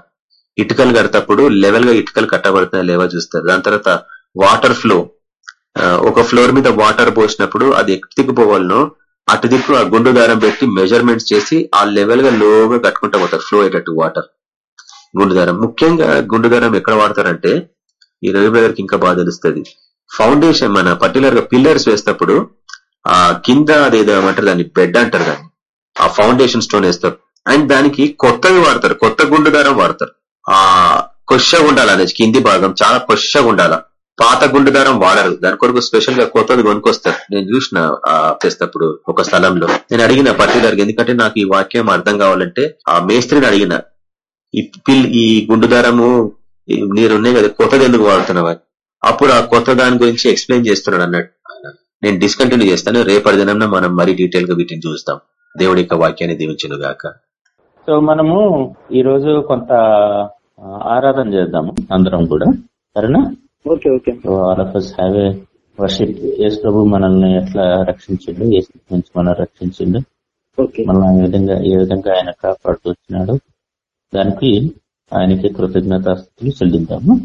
ఇటుకలు కడతప్పుడు లెవెల్గా ఇటుకలు కట్టబడుతున్నాయి లేవా చూస్తారు. దాని తర్వాత వాటర్ ఫ్లో. ఒక ఫ్లోర్ మీద వాటర్ పోసినప్పుడు అది ఎత్తుకుపోవాలను అటు దిక్కు ఆ గుండు దారం పెట్టి మెజర్మెంట్స్ చేసి ఆ లెవెల్గా లోగా కట్టుకుంటా పోతారు ఫ్లో అయ్యేటట్టు వాటర్. గుండు దారం ముఖ్యంగా గుండు దారం ఎక్కడ వాడతారంటే ఈ రవి బ్రదర్కి ఇంకా బాగా తెలుస్తుంది. ఫౌండేషన్ మన పర్టికులర్గా పిల్లర్స్ వేసినప్పుడు ఆ కింద అదేదో ఏమంటారు దాన్ని బెడ్ అంటారు దాన్ని. ఆ ఫౌండేషన్ స్టోన్ వేస్తారు. అండ్ దానికి కొత్తవి వాడతారు కొత్త గుండు దారం వాడతారు. ఆ కొషగా ఉండాలి అనేది కింది భాగం చాలా కొషగా ఉండాల. పాత గుండు దారం వాడరు. దాని కొరకు స్పెషల్గా కొత్తది కొనుక్కొస్తారు. నేను చూసిన తెస్తప్పుడు ఒక స్థలంలో. నేను అడిగిన పర్టికులర్ ఎందుకంటే నాకు ఈ వాక్యం అర్థం కావాలంటే ఆ మేస్త్రిని అడిగిన. ఈ పిల్ ఈ గుండు దారము ఉన్నాయి కదా కొత్తది ఎందుకు వాడుతున్నావా అప్పుడు ఆ కొత్త దాని గురించి ఎక్స్ప్లెయిన్ చేస్తున్నాడు అన్నట్టు నేను డిస్కంటిన్యూ చేస్తాను. రేపటి దినం మనం మరీ డీటెయిల్గా వీటిని చూస్తాం. దేవుడి యొక్క వాక్యాన్ని దీవించను గాక. సో మనము ఈ రోజు కొంత ఆరాధన చేద్దాము అందరం కూడా. సరేనా? Okay okay. All of us have a worship Yesu ప్రభు మనల్ని ఎట్లా రక్షించిండు? ఏ నుంచి మనం రక్షించిండు. ఓకే. మన ఏ విధంగా ఏ విధంగా ఆయన కాపాడుతూ వచ్చినాడు దానికి ఆయనకి కృతజ్ఞతాస్తులు చెల్లిద్దాము.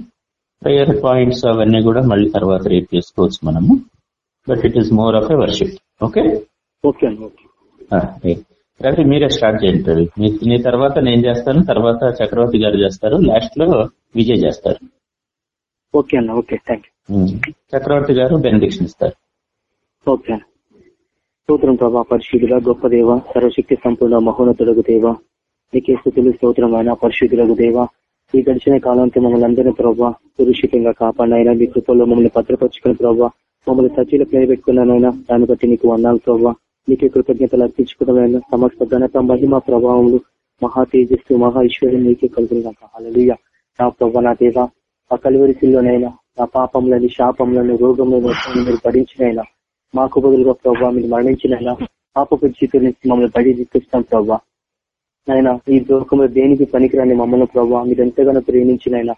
ప్రేయర్ పాయింట్స్ అవన్నీ కూడా మళ్ళీ తర్వాత రేపు చేసుకోవచ్చు మనము. But it is more of a worship okay okay. Ravi మీరే స్టార్ట్ చేయండి రవి. మీ- మీ తర్వాత నేను చేస్తాను తర్వాత చక్రవర్తి గారు చేస్తారు లాస్ట్లో విజయ్ చేస్తారు. ఓకే అన్న ఓకే థ్యాంక్. చక్రవర్తి గారు బెనిడిక్షన్ ఇస్తారు. యూ ఓకే అన్న. స్తోత్రం ప్రభా పరిశుద్ధుల గొప్ప దేవ సర్వశక్తి సంపూర్ణ మహోన్నతులకు దేవ. నీకే స్థుతులు స్తోత్రమైన పరిశుద్ధులకు దేవ. ఈ గడిచిన కాలంతో మమ్మల్ని అందరినీ ప్రభావ సురక్షితంగా కాపాడినైనా మీ కృపల్లో మమ్మల్ని భద్రపరుచుకుని ప్రభావ మమ్మల్ని సజీల ప్లే పెట్టుకున్నానైనా దాన్ని బట్టి నీకు వందాలు ప్రభావ నీకే కృతజ్ఞతలు అర్పించుకోవడమైనా సమస్త ఘనత మహిమ ప్రభావములు మహా తేజస్సు మహా ఈశ్వర్యం నీకే అలలుయ నా ప్రభా నా దేవ ఆ కలువరిశిల్లోనైనా నా పాపంలోని శాపంలోని రోగంలోని మీరు భరించినైనా మాకు బదులుగా ప్రభావ మీరు మరణించినైనా పాపపు జీవితం నుంచి మమ్మల్ని బయట తీసుకొచ్చాం ప్రభావ ఆయన ఈ లోకంలో దేనికి పనికిరాని మమ్మల్ని ప్రభావ మీరు ఎంతగానో ప్రేమించినైనా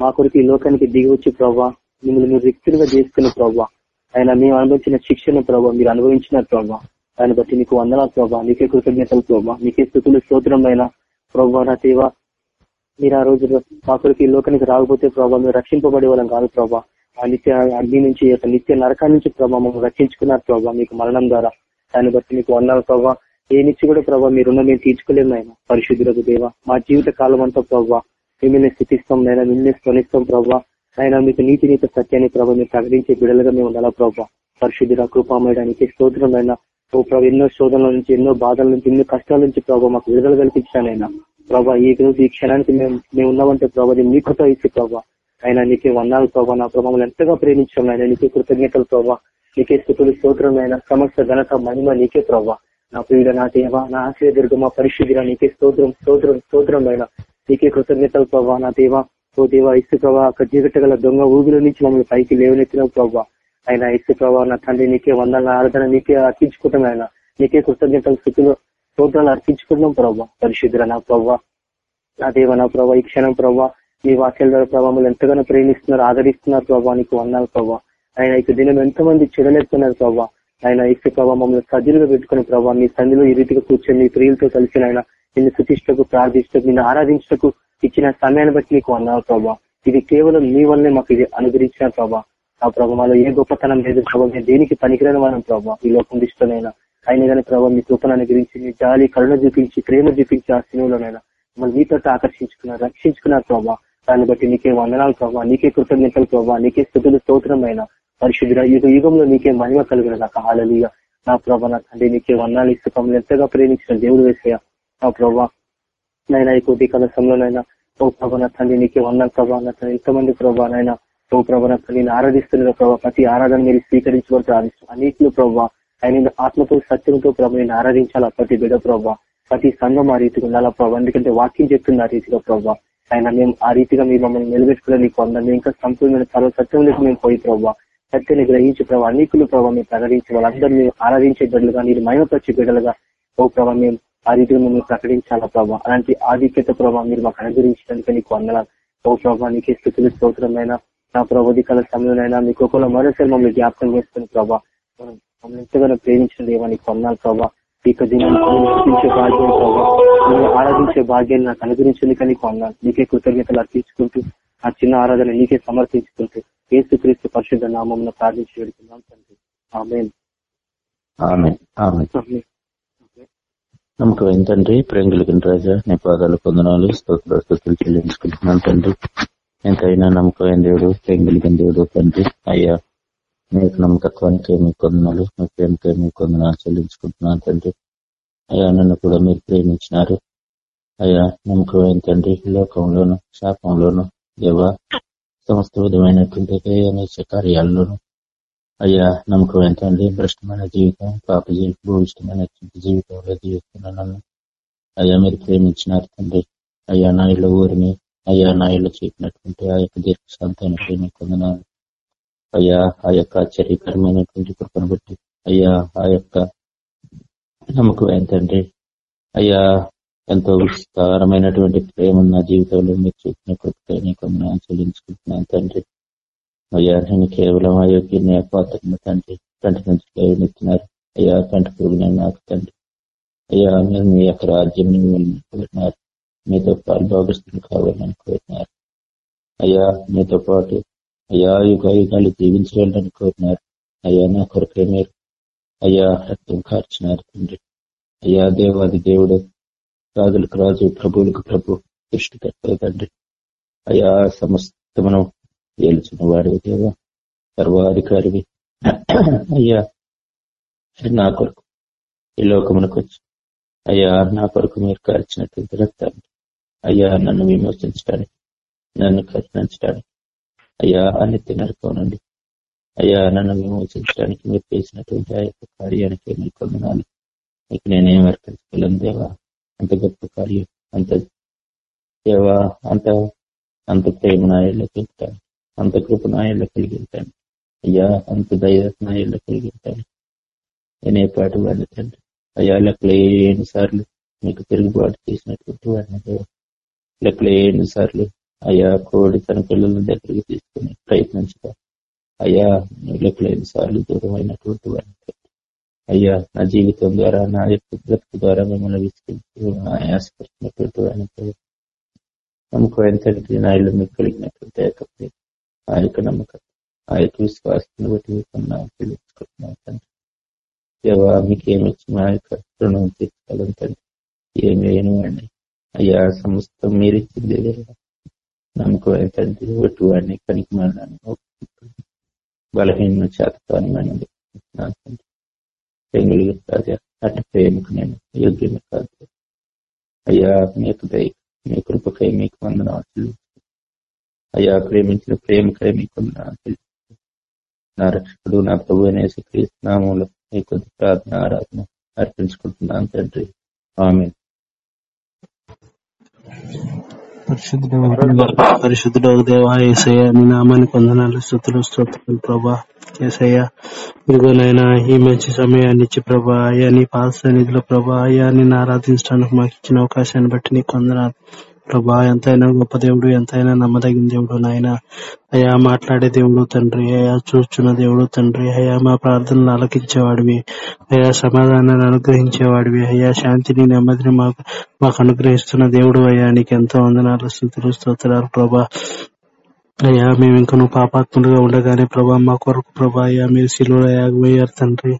మా కొరకు ఈ లోకానికి దిగి వచ్చి ప్రభావ మిమ్మల్ని మీరు రిక్తులుగా చేసుకున్న ప్రభావ ఆయన మేము అనుభవించిన శిక్షణ ప్రభావ మీరు అనుభవించిన ప్రభావ దాన్ని బట్టి నీకు వందనాలు ప్రభావ నీకే కృతజ్ఞతలు ప్రభావ నీకే స్థుతులు స్తోత్రమైన ప్రభావ నా దేవ మీరు ఆ రోజు మాకు ఈ లోకానికి రాకపోతే ప్రభావ మీరు రక్షింపబడే వాళ్ళం కాదు ప్రభావ ఆ నిత్య అగ్ని నుంచి ఈ యొక్క నిత్య నరకా నుంచి ప్రభావ మమ్మల్ని రక్షించుకున్నారు ప్రభావ మీకు మరణం ద్వారా. దాన్ని బట్టి మీకు వందనాలు ప్రభావ ఏ నుంచి కూడా ప్రభావ మీరున్న మేము తీర్చుకోలేము ఆయన పరిశుద్ధులకు దేవ మా జీవిత కాలం అంతా ప్రభావ మిమ్మల్ని స్థితిస్తాం అయినా మిమ్మల్ని స్మరిస్తాం ప్రభావ ఆయన మీకు నీతి నీతి సత్యాన్ని ప్రభావ మీరు ప్రకటించే బిడలుగా మేము ఉండాలా ప్రభావ పరిశుద్ధుల కృపామయడానికి స్తోత్రమైన ఓ ప్రభావ ఎన్నో శోధనల నుంచి ఎన్నో బాధల నుంచి ఎన్నో కష్టాల నుంచి ప్రభావ మాకు విడుదల కల్పించానైనా ప్రభావ ఈ రోజు ఈ క్షణానికి మేము మేము ఉన్నామంటే ప్రభా మీ కృత ఇచ్చి ప్రభావ ఆయన నీకే వన్నాలు ప్రభావ నా ప్రభావం ఎంతగా ప్రేమించాం ఆయన నీకే కృతజ్ఞతలు ప్రభా. నీకే స్థుతులు స్తోత్రమైన సమస్త ఘనత మహిమ నీకే ప్రభావ నా ప్రియుడ నా దేవ నా ఆశ్రయ దుర్గమ పరిశుద్ధిగా నీకే స్తోత్రం స్తోత్రం అయినా నీకే కృతజ్ఞతలు ప్రభావ నా దేవ. ఓ దేవ ఇసు ప్రభావ అక్కడ జీవితగల దొంగ ఊబిలో నుంచి మమ్మల్ని పైకి లేవనెత్తిన ప్రభావ ఆయన ఇసు ప్రభావ నా తండ్రి నీకే వందల ఆరాధన నీకే అర్పించుకుంటాం ఆయన నీకే కృతజ్ఞతలు స్థుతులు స్తోత్రాలు అర్పించుకుంటున్నాం ప్రభావ పరిశుద్ధుల నా ప్రభావ నా దేవ నా ప్రభావ ఈ క్షణం ప్రభావ మీ వాక్యాల ద్వారా ప్రభావం ఎంతగానో ప్రేమిస్తున్నారు ఆదరిస్తున్నారు ప్రభావ నీకు వందాలు ప్రభావ ఆయన ఇక దినం ఎంతమంది చెడలేస్తున్నారు ప్రభావ ఆయన ఇసు ప్రభావ మమ్మల్ని సజ్జులుగా పెట్టుకుని ప్రభావ మీ సంధిలో ఈ రీతిగా కూర్చొని మీ ప్రియులతో కలిసి ఆయన నిన్ను శుతిష్టకు ప్రార్థిస్తకు నిన్ను ఆరాధించటకు ఇచ్చిన సమయాన్ని బట్టి నీకు అన్నావు ప్రభావ ఇది కేవలం మీ వల్లనే మాకు ఇది అనుగ్రహించిన ప్రభావ ఆ ప్రభావంలో ఏ గొప్పతనం లేదు ప్రభావ దేనికి పనికిరాని మనం ప్రభావ ఈ లోకం దిష్టమైనా అయినా కానీ ప్రభావ మీ కృపను అనుగ్రహించి మీ జాలి కరుణ చూపించి ప్రేమ చూపించి ఆ సినిమాలోనైనా మమ్మల్ని మీతో ఆకర్షించుకున్నారు రక్షించుకున్నారు ప్రభావ దాన్ని బట్టి నీకే వందనాలు ప్రభావ నీకే కృతజ్ఞతలు ప్రభావ నీకే స్థుతులు స్తోత్రమైన పరిశుద్ధుల యుగ యుగంలో నీకే మహిమ కలిగిన నాకు హాలలుగా నా ప్రభా నా తండ్రి నీకే వందాలు ఇస్తూ మమ్మల్ని ఎంతగా ప్రేమించిన దేవుడు వేసేయ నా ప్రభా నైనా ఈ కోటి కలసంలోనైనా ఓ ప్రభా నా తండ్రి నీకే వందాలు ప్రభా నా తండ్రి ఎంతమంది ప్రభా నైనా ఓ ప్రభా నా ఆరాధిస్తున్న ప్రభావ ప్రతి ఆరాధన మీరు స్వీకరించబడి ప్రార్థిస్తాం అనేకలు ప్రభావ ఆయన ఆత్మతో సత్యంతో ప్రభు నేను ఆరాధించాలా ప్రతి బిడ ప్రభావ ప్రతి సంఘం ఆ రీతిగా ఉండాలా ప్రభావ ఎందుకంటే వాక్యం చెప్తుంది ఆ రీతిగా ప్రభావ ఆయన మేము ఆ రీతిగా మీరు మమ్మల్ని నిలబెట్టుకునే నీకు వంద ఇంకా సంపూర్ణమైన సర్వ సత్యంలోకి మేము పోయి ప్రభావ సత్యాన్ని గ్రహించి ప్రభావ అనేకులు ప్రభావ మేము ప్రకటించి వాళ్ళందరూ మేము ఆరాధించే బిడ్డలుగా మీరు మయమపరిచే బిడ్డలుగా ఓ ప్రభావ మేము ఆ రీతిగా మేము ప్రకటించాలా ప్రభావ అలాంటి ఆధిక్యత ప్రభావ మీరు మాకు అనుగ్రహించడానికి నీకు వందనాలు. ఓ ప్రభావ నీకే స్థితులు స్తోత్రమైన నా ప్రభావ సమయంలో అయినా మీకు ఒకవేళ మరోసారి మమ్మల్ని జ్ఞాపకం చేసుకుని ప్రభావ మనం మమ్మల్ని ఎంతగానో ప్రేమించిన దేవా నీకు ప్రభావ ఇక దీన్ని నడిపించే భాగ్యం ప్రభావ ఆరాధించే భాగ్యాన్ని నాకు అనుగ్రహించింది కానీ కొన్నాను నీకే కృతజ్ఞతలు అర్పించుకుంటూ ఆ చిన్న ఆరాధన నీకే సమర్పించుకుంటూ ఏసుక్రీస్తు పరిశుద్ధ నామం ప్రార్థించి పెడుతున్నాం తండ్రి. ఆమెన్. నమ్మకం ఏంటండ్రి కలిగిన రాజా నీ పాదాలు పొందనాలు స్తోత్ర స్థుతులు చెల్లించుకుంటున్నాను తండ్రి. ఎంతైనా నమ్మకమైన దేవుడు కలిగిన దేవుడు తండ్రి. అయ్యా మీకు నమ్మకత్వానికి మీ కొందనాలు మీ ప్రేమకే మీ కొందనాలు చెల్లించుకుంటున్నాను తండ్రి. అయ్యా నన్ను కూడా మీరు ప్రేమించినారు. అయ్యా నమ్మకమైన తండ్రి లోకంలోను శాపంలోను దేవ సమస్త విధమైనటువంటి అనేక కార్యాల్లోనూ. అయ్యా నమ్మకమైన తండ్రి భ్రష్టమైన జీవితం పాప జీవితం భూయిష్టమైనటువంటి జీవితంలో జీవిస్తున్నాను అయ్యా మీరు ప్రేమించినారు తండ్రి. అయ్యా నా ఇళ్ళ ఊరిని అయ్యా నా ఇళ్ళు చెప్పినటువంటి ఆ యొక్క దీర్ఘ శాంతాన్ని ప్రేమ పొందినాను అయ్యా ఆ యొక్క ఆశ్చర్యకరమైనటువంటి కృపను బట్టి అయ్యా ఆ యొక్క నమ్మకం ఏంటంటే అయ్యా ఎంతో విస్తారమైనటువంటి ప్రేమ నా జీవితంలో మీరు చూసిన కృపకై నీకు చెల్లించుకుంటున్నాను తండ్రి. అయ్యా నేను కేవలం అయోగ్య పాత్రను తండ్రి కంటి నుంచి లేవనెత్తినారు అయ్యా కంటి పురుగున నాకు తండ్రి. అయ్యా మీరు మీ యొక్క రాజ్యం కోరినారు. మీతో పాలు భాగస్తులు కావాలని కోరినారు. అయ్యా మీతో పాటు అయ్యా యుగ యుగాలు కోరినారు. అయ్యా నా కొరకే మీరు అయ్యా రక్తం కార్చినారు తండ్రి. అయ్యా దేవాది దేవుడు రాజులకు రాజు ప్రభువులకు ప్రభు దృష్టి తండ్రి. అయ్యా సమస్తమును ఏలుచున్న వాడివి దేవా సర్వాధికారివి. అయ్యా నా కొరకు ఈ లోకమునకు వచ్చి. అయ్యా నా కొరకు మీరు కార్చినట్టు రక్తాన్ని. అయ్యా నన్ను విమోచించడానికి నన్ను కరుణించడానికి. అయ్యా అని నరకం అయ్యా నన్ను విమోచించడానికి మీరు చేసినటువంటి ఆ యొక్క కార్యానికి మీకు కొందనాలు మీకు నేనేం అర్పించగలను దేవా. అంత గొప్ప కార్యం అంత దేవా అంత అంత ప్రేమ నాయల్లో కలుగుతాను. అంత కృప నాయల్లో కలిగితాను. అయ్యా అంత దయ నాయల్లో కలిగితాను. నేనే పాటు వాడిని తండ్రి. అయ్యా లెక్కలేని సార్లు మీకు తిరుగుబాటు చేసినటువంటి వాడిని దేవా. లెక్కలేని సార్లు అయ్యా కోడి తన పిల్లల దగ్గరికి తీసుకుని ప్రయత్నించగా అయ్యా లెక్కలేని సార్లు దూరం అయినటువంటి వాడిని అయ్యా నా జీవితం ద్వారా నా యొక్క బ్రతుకు ద్వారా మిమ్మల్ని విసిగించి ఆయాసపరిచినటువంటి వాడిని నమ్మకం ఎంతటి నా ఇల్లు మీకు కలిగినటువంటి యొక్క ఆ యొక్క నమ్మకం ఆ యొక్క విశ్వాసాన్ని బట్టి మీకు తెలుసుకుంటున్నాను తండ్రి. దేవా మీకు ఏమి వచ్చిన ఆ యొక్క రుణం తీసుకోవాలంటే తండ్రి. ఏమి అయ్యా సమస్తం మీరు ఇచ్చింది నమ్మకం తండ్రి ఒట్టు వాడిని కనికి బలహీన చేతకాని తండ్రి కాదు అటు ప్రేమకు నేను యోగ్యమే కాదు. అయ్యా మీకు దయ మీ కృపకై మీకు వందనాలు అయ్యా ప్రేమించిన ప్రేమకై మీకు వందనాలు నా రక్షకుడు నా ప్రభు అనేసి క్రీస్తునామంలో మీ కొద్ది ప్రార్థన ఆరాధన అర్పించుకుంటున్నాను తండ్రి. ఆమె పరిశుద్ధుడు దేవా ఏసయ్య నామాన్ని పొందనాలు స్థుతులు స్తోత్రాలు ప్రభా ఏసయ్య. ఇదిగోనైనా ఈ మంచి సమయాన్ని ఇచ్చి ప్రభా అయ్యా నీ పాద సన్నిధిలో ప్రభా అయ్యా నిన్ను ఆరాధించడానికి మాకు ఇచ్చిన అవకాశాన్ని బట్టి నీకు కొందనాలు. ప్రభా ఎంతైనా గొప్ప దేవుడు ఎంతైనా నమ్మదగిన దేవుడు నాయన. అయా మాట్లాడే దేవుడు తండ్రి అయా చూస్తున్న దేవుడు తండ్రి అయా మా ప్రార్థనలు ఆలకించేవాడివి. అయా సమాధానాన్ని అనుగ్రహించేవాడివి. అయా శాంతిని నెమ్మదిని మాకు మాకు అనుగ్రహిస్తున్న దేవుడు అయ్యా. నీకు ఎంతో వందనాలు స్థుతులు స్తోత్రాలు ప్రభా. అయ్యా మేము ఇంకా నువ్వు పాపాత్ములుగా ఉండగానే ప్రభా మా కొరకు ప్రభా అయ్యా మీరు శిలువ యాగపోయారు తండ్రి.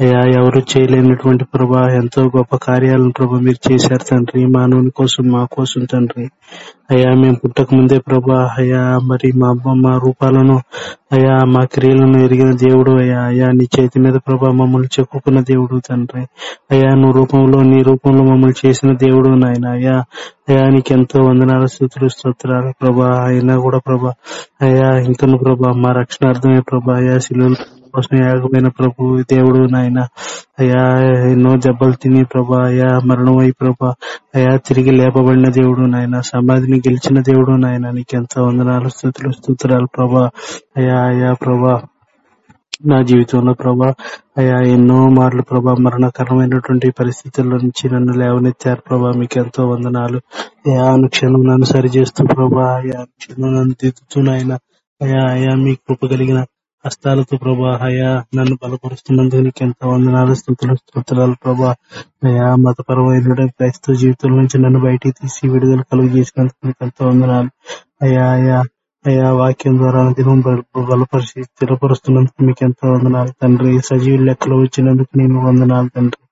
అయ్యా ఎవరు చేయలేనటువంటి ప్రభా ఎంతో గొప్ప కార్యాలను ప్రభా మీరు చేశారు తండ్రి. మానవుని కోసం మా కోసం తండ్రి. అయ్యా మేము పుట్టక ముందే ప్రభా అయ్యా మరి మా మా రూపాలను అయ్యా మా క్రియలను ఎరిగిన దేవుడు అయ్యా అయ్యా నీ చేతి మీద ప్రభా మమ్మల్ని చెప్పుకున్న దేవుడు తండ్రి. అయ్యా నువ్వు రూపంలో నీ రూపంలో మమ్మల్ని చేసిన దేవుడు నాయన అయ్యా. అయ్యా నీకు ఎంతో వందనాలు స్థుతులు స్తోత్రాలు ప్రభా. అయినా కూడా ప్రభా అయ్యా ఇంకను ప్రభా మా రక్షణార్థమే ప్రభా. అయా శిలువలు కోసం యాగమైన ప్రభు దేవుడు నాయన. అయ్యా ఎన్నో దెబ్బలు తిని ప్రభా అయ్యా మరణం అయి ప్రభా. అయ్యా తిరిగి లేపబడిన దేవుడు నాయన. సమాధిని గెలిచిన దేవుడు నాయన. నీకెంతో వందనాలు స్థుతులు స్తోత్రాలు ప్రభా. అయ్యా అయ్యా ప్రభా. నా జీవితంలో ప్రభా అయా ఎన్నో మార్లు ప్రభా మరణకరమైనటువంటి పరిస్థితుల్లో నుంచి నన్ను లేవనెత్తారు ప్రభా మీకు ఎంతో వందనాలు. అయా అనుక్షణం నన్ను సరి చేస్తూ ప్రభా అయా అనుక్షణం నన్ను దిద్దుతూ నాయన అయా అయ్యా మీ కృప కలిగిన హస్తాలతో ప్రభా అయా నన్ను బలపరుస్తున్నందుకు నీకు ఎంతో వందనాలు స్థుతులు స్థుతులాలు ప్రభా. అయా మతపరమైన క్రైస్తవ జీవితం నుంచి నన్ను బయటికి తీసి విడుదల కలుగు చేసినందుకు నీకు ఎంతో వందనాలు. అయా అయా అయ్యా వాక్యం ద్వారా దినం బలపరిచి స్థిరపరుస్తున్నందుకు మీకు ఎంతో వందనాలు తండ్రి. సజీవ లెక్కలు వచ్చినందుకు నేను వందనాలు తండ్రి.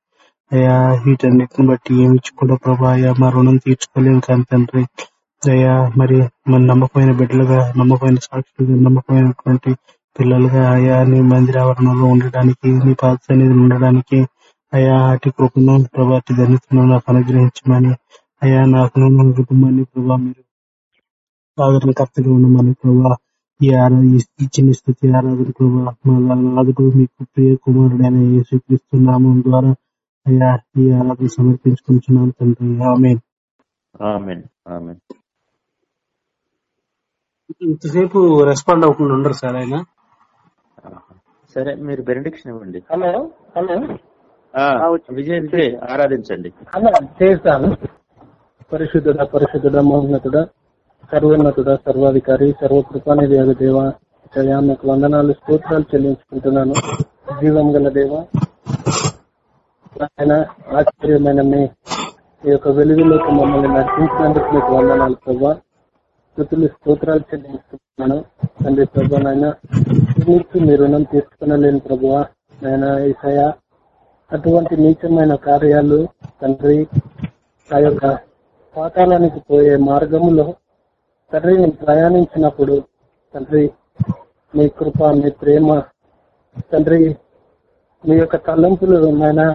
అయ్యా వీటన్నిటిని బట్టి ఏమి ఇచ్చుకుంటా ప్రభా అయ్యా మా రుణం తీర్చుకోలేము కానీ తండ్రి. అయ్యా మరి మన నమ్మకమైన బిడ్డలుగా నమ్మకమైన సాక్షులుగా నమ్మకమైనటువంటి పిల్లలుగా అయ్యా నీ మందిర ఆవరణలో ఉండడానికి నీ పాద సన్నిధిలో ఉండడానికి అయ్యా అటు కృపను ప్రభా అటు నాకు అనుగ్రహించమని అయ్యా నాకు నా కుటుంబాన్ని ప్రభా మీరు ఆదరణకర్తగా ఉండమని ప్రభా ఈ ఆరా ఈ- ఈ చిన్న స్థితి ఆరాధన ప్రభా మా మీకు ప్రియ కుమారుడైన యేసుక్రీస్తు నామం ద్వారా అయ్యా ఈ ఆరాధన సమర్పించుకుంటున్నాను తండ్రి. ఆమె ఆమెన్. ఆమెన్. ఇంతసేపు రెస్పాండ్ అవ్వకుండా ఉండరు సార్ ఆయన. సరే మీరు బెనడిక్షన్ ఇవ్వండి. Hello hello. ఆ, ఆ, వచ్చి- విజయ్ ఆరాధించండి. అలా చేస్తాను. పరిశుద్ధుడ పరిశుద్ధుడ మహోన్నతుడ సర్వోన్నతుడ సర్వాధికారి సర్వకృపానిధి అగు దేవ జయా మీకు వందనాలు స్తోత్రాలు చెల్లించుకుంటున్నాను. జీవం గల దేవ ఆయన ఆశ్చర్యమైన మీ. ఈ యొక్క వెలుగులోకి మమ్మల్ని నడిపించినందుకు మీకు వందనాలు ప్రభా. స్థుతులు స్తోత్రాలు చెల్లించుకుంటున్నాను. తండ్రి ప్రభా నాయన నుంచి మీ రుణం తీసుకునలేని ప్రభువా నాయన ఈసయ అటువంటి నీచమైన కార్యాలు తండ్రి ఆ యొక్క పాతాళానికి పోయే మార్గములో తండ్రి నేను ప్రయాణించినప్పుడు తండ్రి మీ కృప మీ ప్రేమ తండ్రి మీ యొక్క తలంపులు నాయన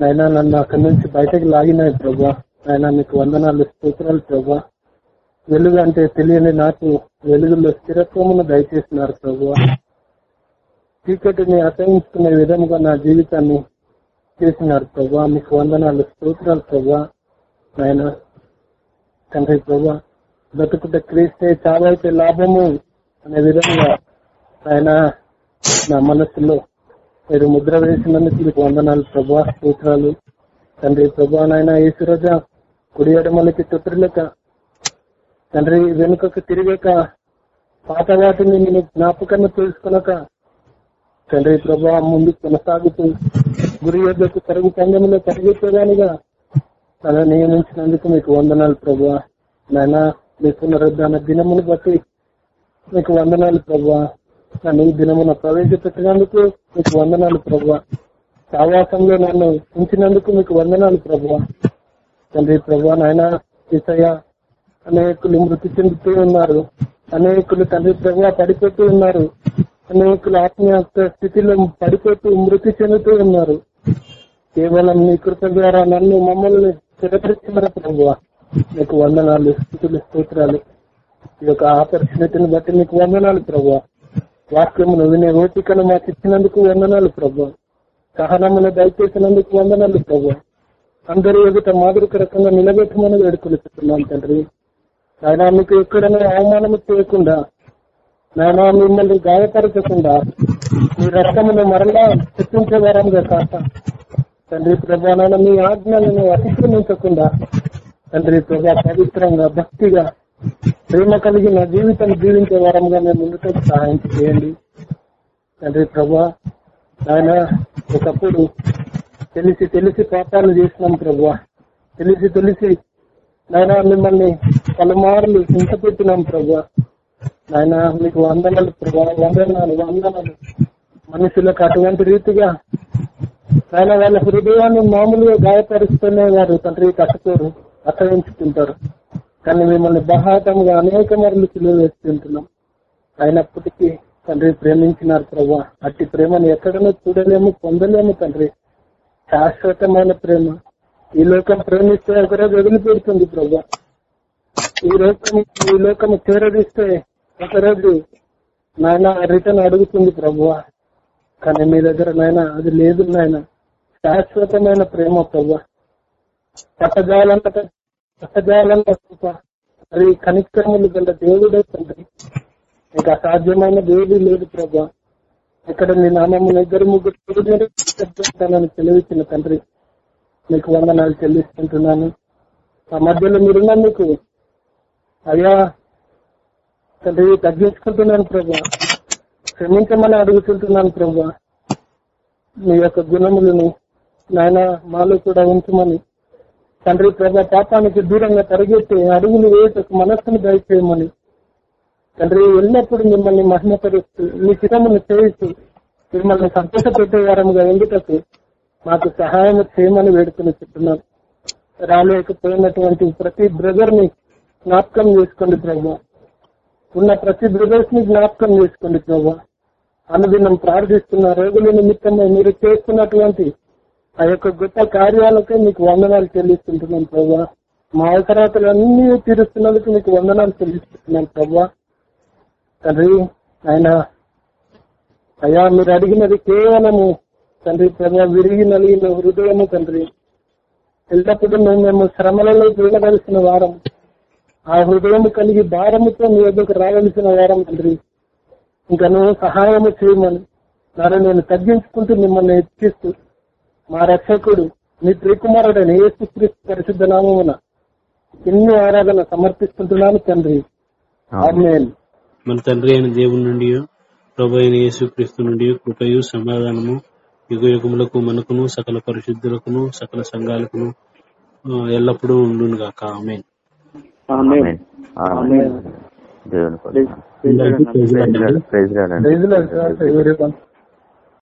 నాయన నన్ను అక్కడి నుంచి బయటకు లాగినాయి ప్రభా. నాయన మీకు వందనాలు స్తోత్రాలు ప్రభా. వెలుగు అంటే తెలియని నాకు వెలుగులో స్థిరత్వమును దయచేసినారు ప్రభు. చీకటిని అసహించుకునే విధముగా నా జీవితాన్ని చేసినారు ప్రభా. మీకు వందనాలు స్తోత్రాలు ప్రభా. నాయన తండ్రి ప్రభా బతుకుట క్రీస్తే చావైతే లాభము అనే విధంగా ఆయన నా మనస్సులో మీరు ముద్ర వేసినందుకు మీకు వందనాలు ప్రభా సూత్రాలు. తండ్రి ప్రభా నాయన ఈశ్వరజ కుడి ఎడమలకి తుత్రులక తండ్రి వెనుకకు తిరిగాక పాత వాటిని నేను జ్ఞాపకాన్ని తెలుసుకునక తండ్రి ప్రభా ముందు కొనసాగుతూ గురి యొద్దకు తరుగు సంఘంలో పరిగెత్తేదానిగా అలా నియమించినందుకు మీకు వందనాలు ప్రభా. నాయన మీ పునరుద్ధాన దినమును బట్టి మీకు వందనాలు ప్రభా నన్ను ఈ దినమున ప్రవేశపెట్టినందుకు మీకు వందనాలు ప్రభా సావాసంలో నన్ను ఉంచినందుకు మీకు వందనాలు ప్రభా తండ్రి ప్రభా నాయన ఈసయ అనేకులు మృతి చెందుతూ ఉన్నారు. అనేకులు తండ్రి ప్రభా పడిపోతూ ఉన్నారు. అనేకులు ఆత్మీయ స్థితిలో పడిపోతూ మృతి చెందుతూ ఉన్నారు. కేవలం మీ కృత ద్వారా నన్ను మమ్మల్ని స్థిరపరిచిన ప్రభు మీకు వందనాలు స్థితులు స్తోత్రాలు. ఈ యొక్క ఆపర్చునిటీని బట్టి మీకు వందనాలు ప్రభు. వాక్యమును వినే ఓపికను మాకు ఇచ్చినందుకు వందనాలు ప్రభు. సహనమును దయచేసినందుకు వందనాలు ప్రభు. అందరూ ఎదుట మాదిరికరకంగా నిలబెట్టమని వేడుకొలుస్తున్నాం తండ్రి. ఆయన మీకు ఎక్కడైనా అవమానము చేయకుండా నాయన మిమ్మల్ని గాయపరచకుండా మీ రక్తమును మరలా తెప్పించే వారంగా కాక తండ్రి ప్రభా నాయన మీ ఆజ్ఞలను అతిక్రమించకుండా తండ్రి ప్రజా పవిత్రంగా భక్తిగా ప్రేమ కలిగిన జీవితం జీవించే వారంగా మేము ముందుకు సహాయం చేయండి. తండ్రి ప్రభా ఆయన ఒకప్పుడు తెలిసి తెలిసి పాపాలు చేసినాం ప్రభా. తెలిసి తెలిసి నాయన మిమ్మల్ని పలుమార్లు హింస పెట్టినాం ప్రభా. నాయన మీకు వందనాలు ప్రభా వందనాలు వందనాలు. మనుషులకు అటువంటి రీతిగా ఆయన వాళ్ళ హృదయాన్ని మామూలుగా గాయపరుస్తూనే వారు తండ్రి కట్టుకోరు. అసహించుకుంటారు. కానీ మిమ్మల్ని బహాటంగా అనేక మరలు సిలువ వేస్తుంటున్నాం అయినప్పటికీ తండ్రి ప్రేమించినారు ప్రభా అట్టి ప్రేమను ఎక్కడనో చూడలేము పొందలేము తండ్రి. శాశ్వతమైన ప్రేమ. ఈ లోకం ప్రేమిస్తే ఒకరోజు వదిలిపెడుతుంది ప్రభా ఈ లోకం ఈ లోకం చేరదీస్తే ఒకరోజు నాయన రిటర్న్ అడుగుతుంది ప్రభువా కానీ మీ దగ్గర నాయన అది లేదు నాయన. శాశ్వతమైన ప్రేమ ప్రభా పట్టజాలంత పట్టజాలంత కృప మరి కనిక్రములు గల దేవుడే తండ్రి. ఇంకా అసాధ్యమైన దేవుడు లేదు ప్రభా. ఇక్కడ నీ నామమున ఇద్దరు ముగ్గురు తనని తెలివిచ్చిన తండ్రి. మీకు వందనాలు చెల్లిస్తుంటున్నాను. ఆ మధ్యలో మీరున్నందుకు అయ్యా తండ్రి తగ్గించుకుంటున్నాను ప్రభా. క్షమించమని అడుగుతుంటున్నాను ప్రభా. మీ యొక్క గుణములను నాయన మాలో కూడా ఉంచమని తండ్రి ప్రభా పాపానికి దూరంగా తరిగెత్తి అడుగులు వేయటకు మనస్సును దయచేయమని. తండ్రి ఎల్లప్పుడూ మిమ్మల్ని మహిమపరుస్తూ మీ చిరమును చేయిస్తూ మిమ్మల్ని సంతోషపెట్టేవారముగా ఎందుకకు మాకు సహాయం చేయమని వేడుకొని చెప్తున్నాను. రాలేకపోయినటువంటి ప్రతి బ్రదర్ని జ్ఞాపకం చేసుకోండి ప్రభు. ఉన్న ప్రతి బ్రదర్స్ని జ్ఞాపకం చేసుకోండి ప్రభు. అనుదినం ప్రార్థిస్తున్న రోగుల నిమిత్తమై మీరు చేస్తున్నటువంటి ఆ యొక్క గొప్ప కార్యాలకే మీకు వందనాలు చెల్లిస్తుంటున్నాను ప్రభా. మా అవసరాలన్నీ తీరుస్తున్నందుకు మీకు వందనాలు చెల్లిస్తున్నాను ప్రభా. తండ్రి ఆయన అయ్యా మీరు అడిగినది కేవలము తండ్రి ప్రభా విరిగి నలిగిన హృదయము తండ్రి. ఎల్లప్పుడూ మేము మేము శ్రమలలో చూడవలసిన వారం. ఆ హృదయం కలిగి భారముతో మీ వద్దకు రావలసిన వారం తండ్రి. ఇంకా నువ్వు సహాయము చేయమని నన్ను నేను తగ్గించుకుంటూ మిమ్మల్ని ఎత్తిస్తూ మా రక్షకుడు మీ ప్రియకుమారుడైన యేసుక్రీస్తు పరిశుద్ధ నామమున ఎన్ని ఆరాధన సమర్పిస్తుంటున్నాను తండ్రి ఆమేన్ మన తండ్రి అయిన దేవుని నుండి ప్రభు అయిన యేసుక్రీస్తు నుండి కృపయు సమాధానము యుగ యుగములకు మనకును సకల పరిశుద్ధులకును సకల సంఘాలకును ఎల్లప్పుడూ ఉండును గాక ఆమెన్ ఆమేన్ ఆమేన్. ఆమేన్. దేవుని ప్రైజ్ ప్రైజ్